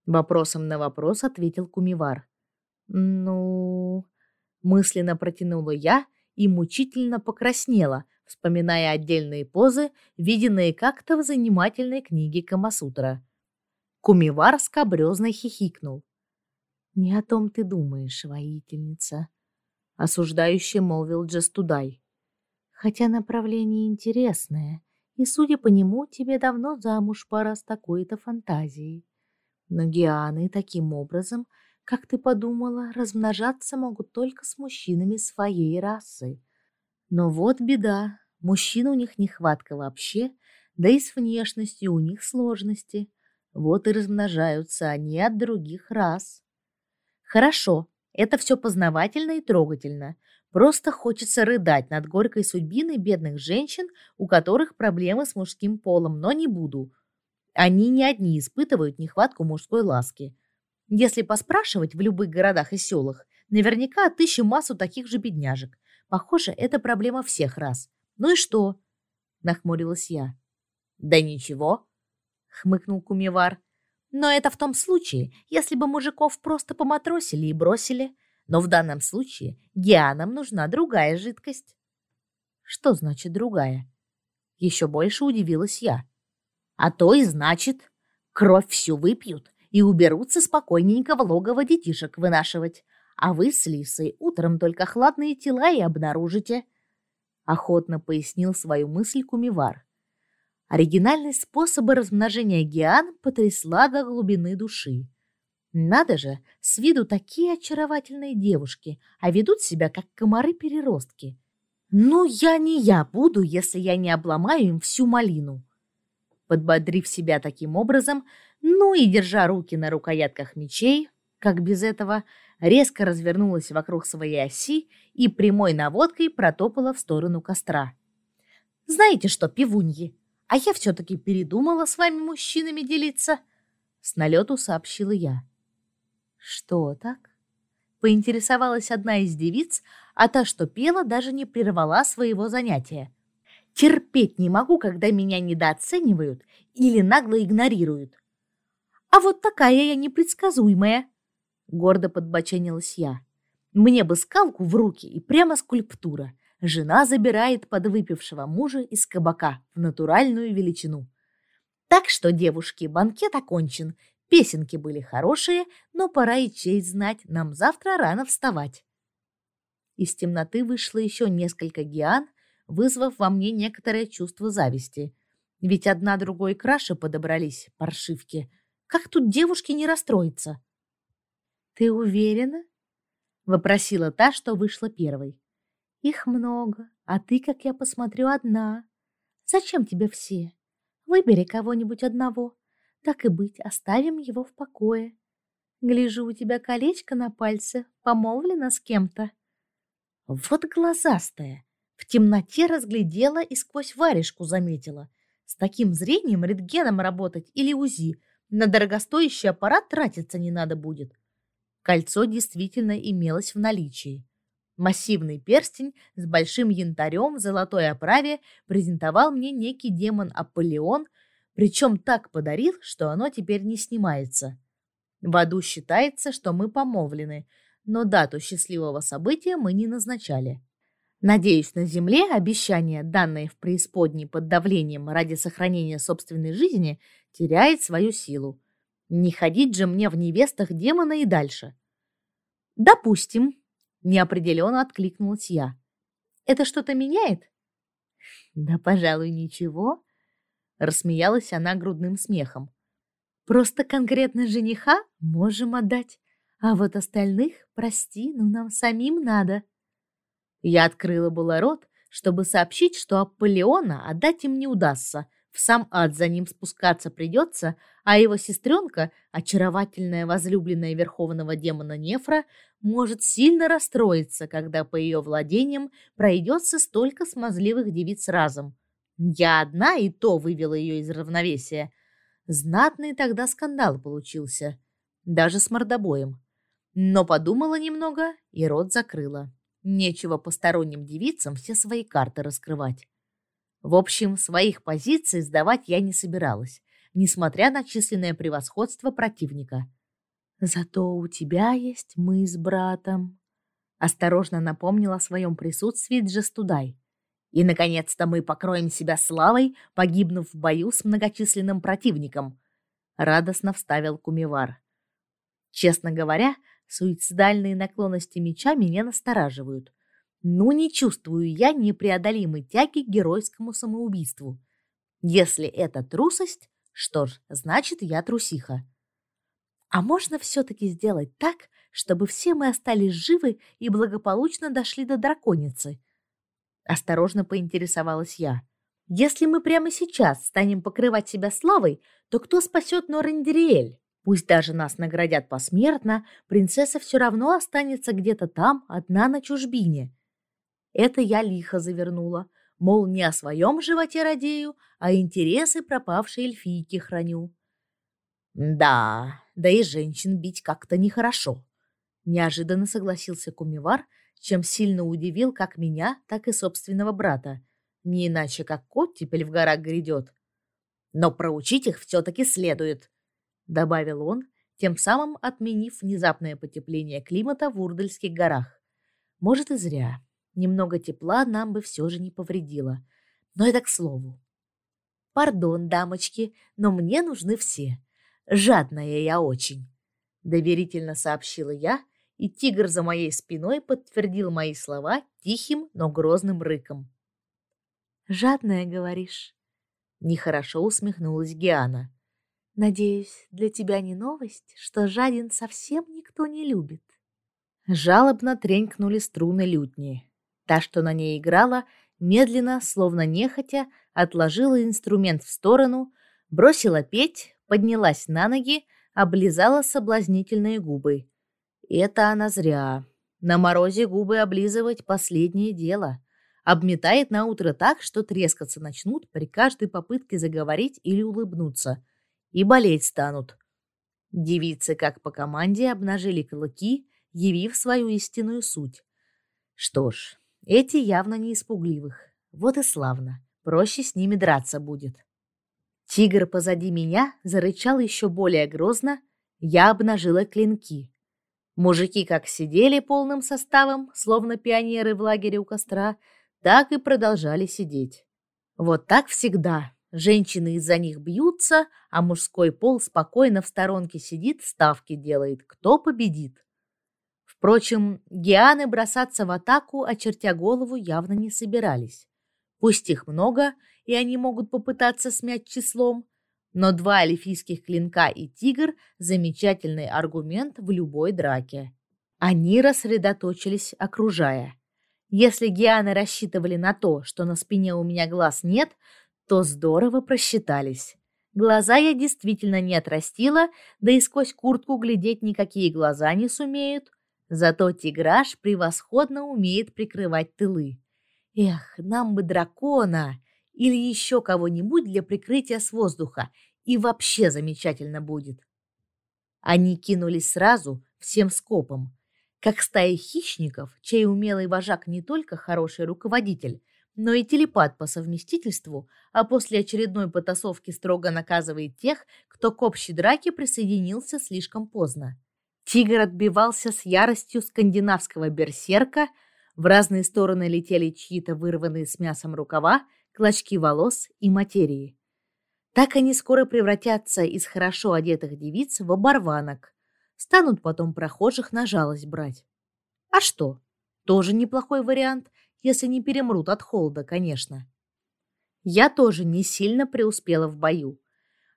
Speaker 1: Вопросом на вопрос ответил Кумивар. «Ну...» — мысленно протянула я и мучительно покраснела, вспоминая отдельные позы, виденные как-то в занимательной книге Камасутра. Кумивар скобрезно хихикнул. «Не о том ты думаешь, воительница», — осуждающе молвил Джастудай. «Хотя направление интересное, и, судя по нему, тебе давно замуж пора с такой-то фантазией. Но гианы таким образом, как ты подумала, размножаться могут только с мужчинами своей расы. Но вот беда, Мужчин у них нехватка вообще, да и с внешностью у них сложности. Вот и размножаются они от других рас. Хорошо, это все познавательно и трогательно. Просто хочется рыдать над горькой судьбиной бедных женщин, у которых проблемы с мужским полом, но не буду. Они не одни испытывают нехватку мужской ласки. Если поспрашивать в любых городах и селах, наверняка отыщем массу таких же бедняжек. Похоже, это проблема всех рас. Ну и что? Нахмурилась я. Да ничего, хмыкнул Кумивар. Но это в том случае, если бы мужиков просто поматросили и бросили. Но в данном случае гианам нужна другая жидкость. Что значит другая? Еще больше удивилась я. А то и значит, кровь всю выпьют и уберутся спокойненько в логово детишек вынашивать. А вы с Лисой утром только хладные тела и обнаружите. Охотно пояснил свою мысль Кумивар. Оригинальность способа размножения гиан потрясла до глубины души. Надо же, с виду такие очаровательные девушки, а ведут себя как комары-переростки. Ну, я не я буду, если я не обломаю им всю малину. Подбодрив себя таким образом, ну и держа руки на рукоятках мечей, как без этого, резко развернулась вокруг своей оси и прямой наводкой протопала в сторону костра. «Знаете что, пивуньи, а я все-таки передумала с вами, мужчинами, делиться. С налету сообщила я. Что так? Поинтересовалась одна из девиц, а та, что пела, даже не прервала своего занятия. Терпеть не могу, когда меня недооценивают или нагло игнорируют. А вот такая я непредсказуемая. Гордо подбоченилась я. Мне бы скалку в руки и прямо скульптура — жена забирает подвыпившего мужа из кабака в натуральную величину. Так что, девушки, банкет окончен. Песенки были хорошие, но пора и честь знать, нам завтра рано вставать. Из темноты вышло еще несколько гиан, вызвав во мне некоторое чувство зависти. Ведь одна другой краше подобрались, паршивки. Как тут девушки не расстроиться? «Ты уверена?» — вопросила та, что вышла первой. Их много, а ты, как я посмотрю, одна. Зачем тебе все? Выбери кого-нибудь одного. Так и быть, оставим его в покое. Гляжу, у тебя колечко на пальце, помолвлено с кем-то. Вот глазастая. В темноте разглядела и сквозь варежку заметила. С таким зрением рентгеном работать или УЗИ. На дорогостоящий аппарат тратиться не надо будет. Кольцо действительно имелось в наличии. Массивный перстень с большим янтарем в золотой оправе презентовал мне некий демон Аполеон, причем так подарил, что оно теперь не снимается. В аду считается, что мы помолвлены, но дату счастливого события мы не назначали. Надеюсь, на земле обещание, данное в преисподней под давлением ради сохранения собственной жизни, теряет свою силу. Не ходить же мне в невестах демона и дальше. Допустим, Неопределенно откликнулась я. Это что-то меняет? Да, пожалуй, ничего. Рассмеялась она грудным смехом. Просто конкретно жениха можем отдать, а вот остальных, прости, но нам самим надо. Я открыла было рот, чтобы сообщить, что Аполеона отдать им не удастся, в сам ад за ним спускаться придется, а его сестренка, очаровательная возлюбленная верховного демона Нефра, может сильно расстроиться, когда по ее владениям пройдется столько смазливых девиц разом. Я одна и то вывела ее из равновесия. Знатный тогда скандал получился, даже с мордобоем. Но подумала немного и рот закрыла. Нечего посторонним девицам все свои карты раскрывать. В общем, своих позиций сдавать я не собиралась, несмотря на численное превосходство противника. «Зато у тебя есть мы с братом», — осторожно напомнила о своем присутствии Джастудай. «И, наконец-то, мы покроем себя славой, погибнув в бою с многочисленным противником», — радостно вставил Кумивар. Честно говоря, суицидальные наклонности меча меня настораживают. Ну, не чувствую я непреодолимой тяги к геройскому самоубийству. Если это трусость, что ж, значит, я трусиха. А можно все-таки сделать так, чтобы все мы остались живы и благополучно дошли до драконицы? Осторожно поинтересовалась я. Если мы прямо сейчас станем покрывать себя славой, то кто спасет Норендериэль? Пусть даже нас наградят посмертно, принцесса все равно останется где-то там, одна на чужбине. Это я лихо завернула. Мол, не о своем животе радею, а интересы пропавшей эльфийки храню. Да, да и женщин бить как-то нехорошо. Неожиданно согласился Кумивар, чем сильно удивил как меня, так и собственного брата. Не иначе, как кот теперь в горах грядет. Но проучить их все-таки следует, добавил он, тем самым отменив внезапное потепление климата в Урдальских горах. Может и зря. Немного тепла нам бы все же не повредило. Но это к слову. Пардон, дамочки, но мне нужны все. Жадная я очень, доверительно сообщила я, и тигр за моей спиной подтвердил мои слова тихим, но грозным рыком. Жадная, говоришь? Нехорошо усмехнулась Гиана. Надеюсь, для тебя не новость, что жадин совсем никто не любит. Жалобно тренькнули струны лютни. Та, что на ней играла, медленно, словно нехотя, отложила инструмент в сторону, бросила петь, поднялась на ноги, облизала соблазнительные губы. Это она зря. На морозе губы облизывать последнее дело. Обметает на утро так, что трескаться начнут при каждой попытке заговорить или улыбнуться – и болеть станут. Девицы, как по команде, обнажили клыки, явив свою истинную суть. Что ж, эти явно не испугливых. Вот и славно. Проще с ними драться будет. Тигр позади меня зарычал еще более грозно. Я обнажила клинки. Мужики как сидели полным составом, словно пионеры в лагере у костра, так и продолжали сидеть. Вот так всегда, Женщины из-за них бьются, а мужской пол спокойно в сторонке сидит, ставки делает, кто победит. Впрочем, гианы бросаться в атаку, очертя голову, явно не собирались. Пусть их много, и они могут попытаться смять числом, но два эльфийских клинка и тигр – замечательный аргумент в любой драке. Они рассредоточились, окружая. Если гианы рассчитывали на то, что на спине у меня глаз нет – то здорово просчитались. Глаза я действительно не отрастила, да и сквозь куртку глядеть никакие глаза не сумеют. Зато тиграш превосходно умеет прикрывать тылы. Эх, нам бы дракона или еще кого-нибудь для прикрытия с воздуха, и вообще замечательно будет. Они кинулись сразу, всем скопом, как стая хищников, чей умелый вожак не только хороший руководитель, но и телепат по совместительству, а после очередной потасовки строго наказывает тех, кто к общей драке присоединился слишком поздно. Тигр отбивался с яростью скандинавского берсерка, в разные стороны летели чьи-то вырванные с мясом рукава, клочки волос и материи. Так они скоро превратятся из хорошо одетых девиц в оборванок, станут потом прохожих на жалость брать. А что? Тоже неплохой вариант – если не перемрут от холода, конечно. Я тоже не сильно преуспела в бою.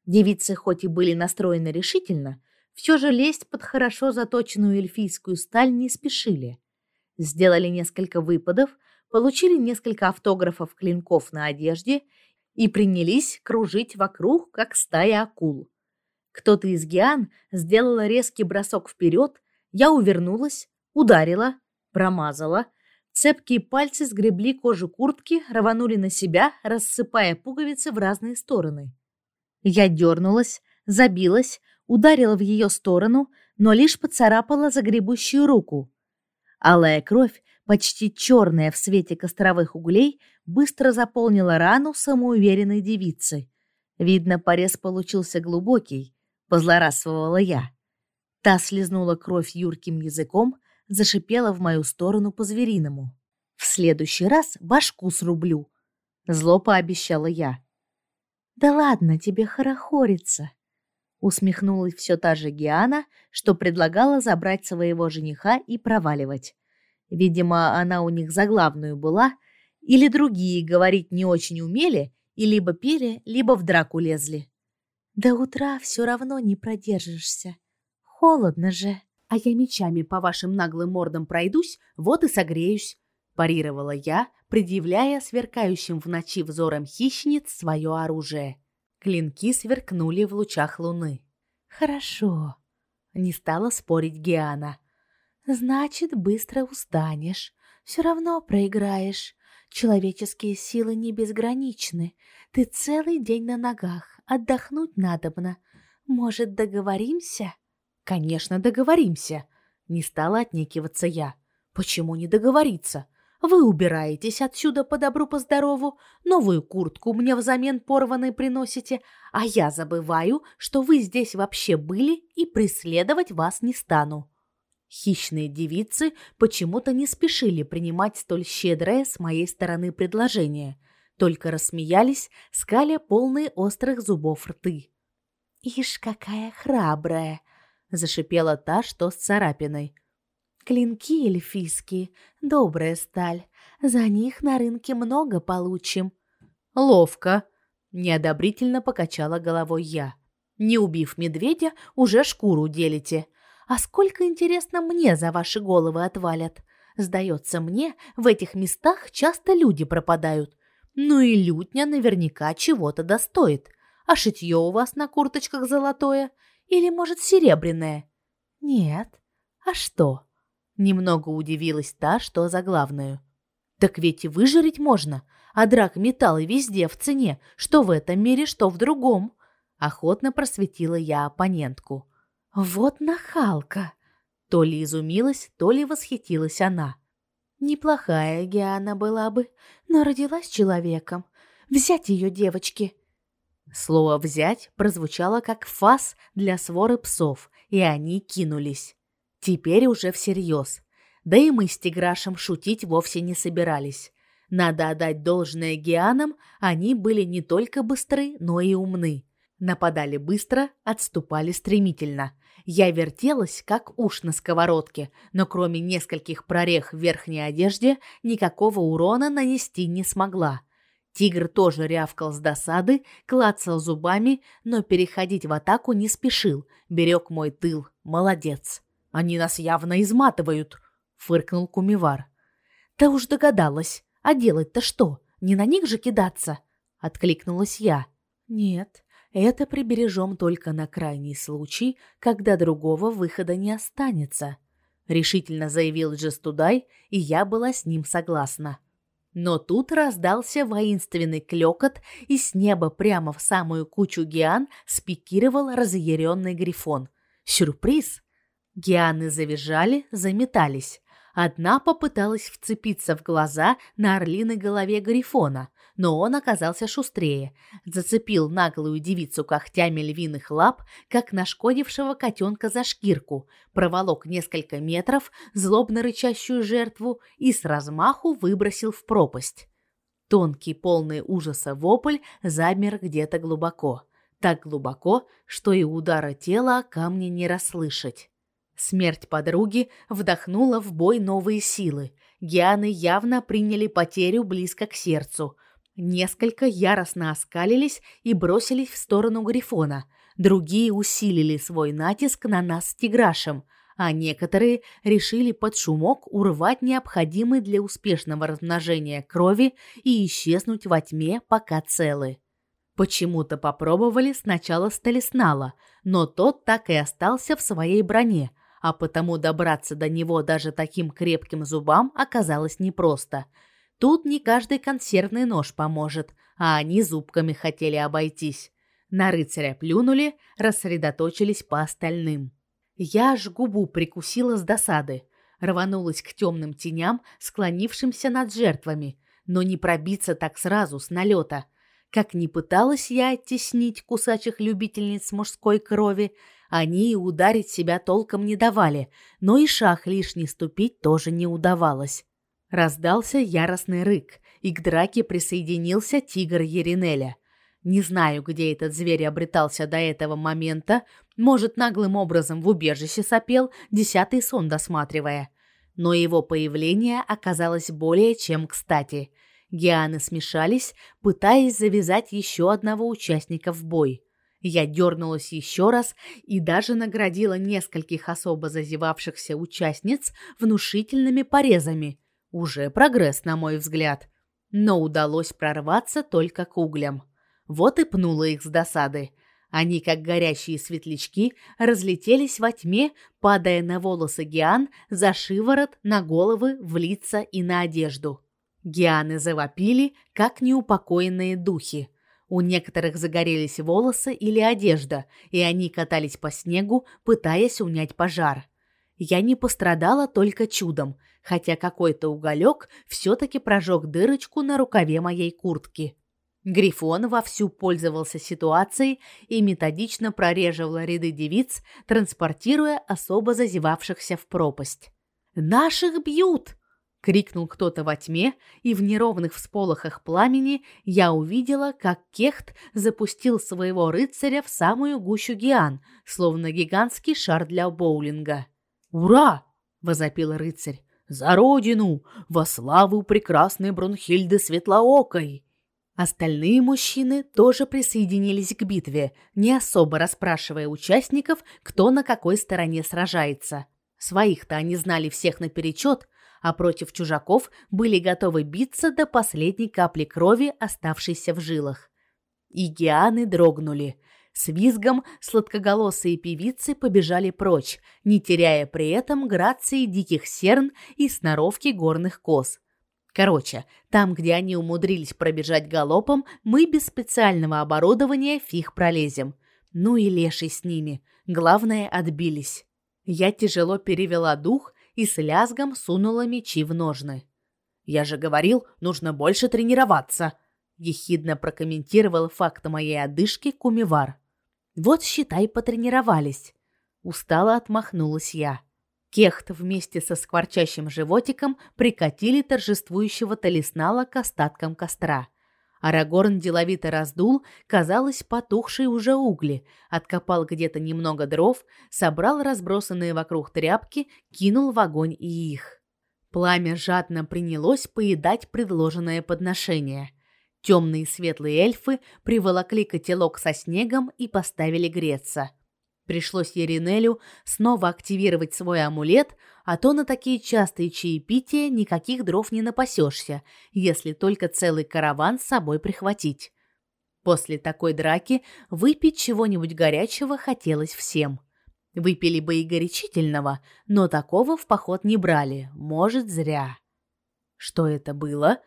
Speaker 1: Девицы хоть и были настроены решительно, все же лезть под хорошо заточенную эльфийскую сталь не спешили. Сделали несколько выпадов, получили несколько автографов клинков на одежде и принялись кружить вокруг, как стая акул. Кто-то из гиан сделал резкий бросок вперед, я увернулась, ударила, промазала — Цепкие пальцы сгребли кожу куртки, рванули на себя, рассыпая пуговицы в разные стороны. Я дернулась, забилась, ударила в ее сторону, но лишь поцарапала загребущую руку. Алая кровь, почти черная в свете костровых углей, быстро заполнила рану самоуверенной девицы. Видно, порез получился глубокий, позлорадствовала я. Та слезнула кровь юрким языком, зашипела в мою сторону по-звериному. «В следующий раз башку срублю», — зло пообещала я. «Да ладно тебе хорохориться», — усмехнулась все та же Гиана, что предлагала забрать своего жениха и проваливать. Видимо, она у них заглавную была, или другие говорить не очень умели, и либо пели, либо в драку лезли. «До утра все равно не продержишься. Холодно же» а я мечами по вашим наглым мордам пройдусь, вот и согреюсь. парировала я, предъявляя сверкающим в ночи взором хищниц свое оружие. Клинки сверкнули в лучах луны. Хорошо, не стала спорить Гиана. Значит, быстро устанешь. Все равно проиграешь. Человеческие силы не безграничны. Ты целый день на ногах. Отдохнуть надобно. Может, договоримся? Конечно, договоримся. Не стала отнекиваться я. Почему не договориться? Вы убираетесь отсюда по добру по здорову, новую куртку мне взамен порванной приносите, а я забываю, что вы здесь вообще были и преследовать вас не стану. Хищные девицы почему-то не спешили принимать столь щедрое с моей стороны предложение, только рассмеялись, скаля полные острых зубов рты. «Ишь, какая храбрая!» — зашипела та, что с царапиной. Клинки эльфийские, добрая сталь. За них на рынке много получим. Ловко, неодобрительно покачала головой я. Не убив медведя, уже шкуру делите. А сколько интересно мне за ваши головы отвалят. Сдается мне, в этих местах часто люди пропадают. Ну и лютня наверняка чего-то достоит. А шитье у вас на курточках золотое или, может, серебряное? Нет. А что? Немного удивилась та, что за главную. Так ведь и выжарить можно, а драк металла везде в цене, что в этом мире, что в другом. Охотно просветила я оппонентку. Вот нахалка. То ли изумилась, то ли восхитилась она. Неплохая Гиана была бы, но родилась человеком. Взять ее, девочки. Слово взять прозвучало как фас для своры псов, и они кинулись. Теперь уже всерьез. Да и мы с Тиграшем шутить вовсе не собирались. Надо отдать должное Гианам, они были не только быстры, но и умны. Нападали быстро, отступали стремительно. Я вертелась, как уж на сковородке, но кроме нескольких прорех в верхней одежде, никакого урона нанести не смогла. Тигр тоже рявкал с досады, клацал зубами, но переходить в атаку не спешил, берег мой тыл. Молодец. Они нас явно изматывают, фыркнул Кумивар. Да уж догадалась. А делать-то что? Не на них же кидаться, откликнулась я. Нет, это прибережем только на крайний случай, когда другого выхода не останется, решительно заявил Джестудай, и я была с ним согласна. Но тут раздался воинственный клёкот, и с неба прямо в самую кучу гиан спикировал разъяренный грифон. Сюрприз! Гианы завизжали, заметались. Одна попыталась вцепиться в глаза на орлиной голове Грифона, но он оказался шустрее. Зацепил наглую девицу когтями львиных лап, как нашкодившего котенка за шкирку, проволок несколько метров злобно рычащую жертву и с размаху выбросил в пропасть. Тонкий, полный ужаса вопль замер где-то глубоко. Так глубоко, что и удара тела о камни не расслышать. Смерть подруги вдохнула в бой новые силы. Гианы явно приняли потерю близко к сердцу. Несколько яростно оскалились и бросились в сторону Грифона. Другие усилили свой натиск на нас с Тиграшем, а некоторые решили под шумок урвать необходимый для успешного размножения крови и исчезнуть во тьме, пока целы. Почему-то попробовали сначала Сталиснала, но тот так и остался в своей броне, а потому добраться до него даже таким крепким зубам оказалось непросто. Тут не каждый консервный нож поможет, а они зубками хотели обойтись. На рыцаря плюнули, рассредоточились по остальным. Я аж губу прикусила с досады, рванулась к темным теням, склонившимся над жертвами, но не пробиться так сразу с налета. Как ни пыталась я оттеснить кусачих любительниц мужской крови, они и ударить себя толком не давали, но и шаг лишний ступить тоже не удавалось. Раздался яростный рык, и к драке присоединился тигр Еринеля. Не знаю, где этот зверь обретался до этого момента, может, наглым образом в убежище сопел, десятый сон досматривая. Но его появление оказалось более чем кстати. Гианы смешались, пытаясь завязать еще одного участника в бой. Я дернулась еще раз и даже наградила нескольких особо зазевавшихся участниц внушительными порезами. Уже прогресс, на мой взгляд. Но удалось прорваться только к углям. Вот и пнула их с досады. Они, как горящие светлячки, разлетелись во тьме, падая на волосы Гиан, за шиворот, на головы, в лица и на одежду. Гианы завопили, как неупокоенные духи. У некоторых загорелись волосы или одежда, и они катались по снегу, пытаясь унять пожар. Я не пострадала только чудом, хотя какой-то уголек все-таки прожег дырочку на рукаве моей куртки. Грифон вовсю пользовался ситуацией и методично прореживал ряды девиц, транспортируя особо зазевавшихся в пропасть. «Наших бьют!» — крикнул кто-то во тьме, и в неровных всполохах пламени я увидела, как Кехт запустил своего рыцаря в самую гущу гиан, словно гигантский шар для боулинга. «Ура!» — возопил рыцарь. «За родину! Во славу прекрасной Брунхильды Светлоокой!» Остальные мужчины тоже присоединились к битве, не особо расспрашивая участников, кто на какой стороне сражается. Своих-то они знали всех наперечет, а против чужаков были готовы биться до последней капли крови, оставшейся в жилах. И гианы дрогнули. С визгом сладкоголосые певицы побежали прочь, не теряя при этом грации диких серн и сноровки горных коз. Короче, там, где они умудрились пробежать галопом, мы без специального оборудования фиг пролезем. Ну и леший с ними. Главное, отбились. Я тяжело перевела дух и с лязгом сунула мечи в ножны. «Я же говорил, нужно больше тренироваться», — ехидно прокомментировал факт моей одышки Кумивар. «Вот, считай, потренировались». Устало отмахнулась я. Кехт вместе со скворчащим животиком прикатили торжествующего талиснала к остаткам костра — Арагорн деловито раздул, казалось, потухшие уже угли, откопал где-то немного дров, собрал разбросанные вокруг тряпки, кинул в огонь и их. Пламя жадно принялось поедать предложенное подношение. Темные и светлые эльфы приволокли котелок со снегом и поставили греться. Пришлось Еринелю снова активировать свой амулет, а то на такие частые чаепития никаких дров не напасешься, если только целый караван с собой прихватить. После такой драки выпить чего-нибудь горячего хотелось всем. Выпили бы и горячительного, но такого в поход не брали, может, зря. Что это было?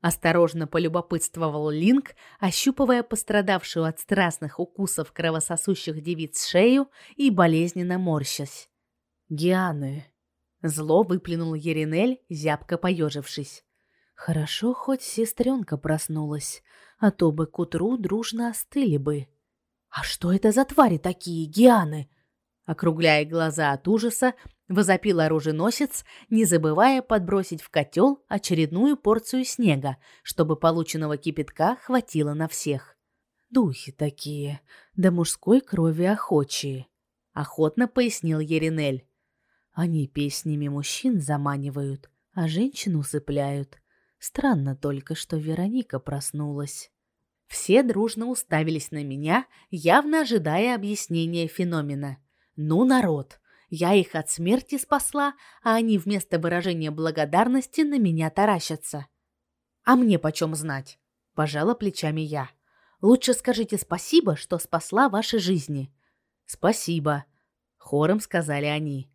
Speaker 1: Осторожно полюбопытствовал Линк, ощупывая пострадавшую от страстных укусов кровососущих девиц шею и болезненно морщась. «Гианы!» Зло выплюнул Еринель, зябко поежившись. «Хорошо, хоть сестренка проснулась, а то бы к утру дружно остыли бы». «А что это за твари такие, Гианы?» Округляя глаза от ужаса, возопил оруженосец, не забывая подбросить в котел очередную порцию снега, чтобы полученного кипятка хватило на всех. «Духи такие, да мужской крови охочие», — охотно пояснил Еринель. «Они песнями мужчин заманивают, а женщин усыпляют. Странно только, что Вероника проснулась». Все дружно уставились на меня, явно ожидая объяснения феномена — ну, народ, я их от смерти спасла, а они вместо выражения благодарности на меня таращатся. А мне почем знать? Пожала плечами я. Лучше скажите спасибо, что спасла ваши жизни. Спасибо, хором сказали они.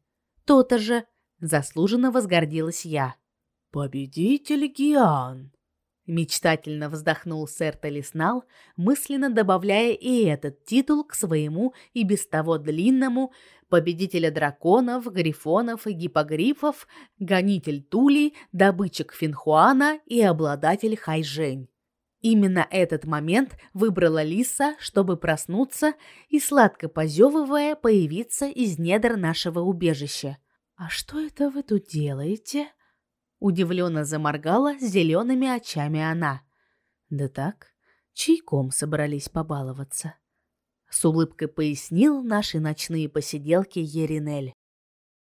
Speaker 1: То-то же, заслуженно возгордилась я. Победитель Гиан, Мечтательно вздохнул сэр Талиснал, мысленно добавляя и этот титул к своему и без того длинному победителя драконов, грифонов и гипогрифов, гонитель Тули, добытчик Финхуана и обладатель Хайжень. Именно этот момент выбрала Лиса, чтобы проснуться и, сладко позевывая, появиться из недр нашего убежища. «А что это вы тут делаете?» Удивленно заморгала зелеными очами она. Да так, чайком собрались побаловаться. С улыбкой пояснил наши ночные посиделки Еринель.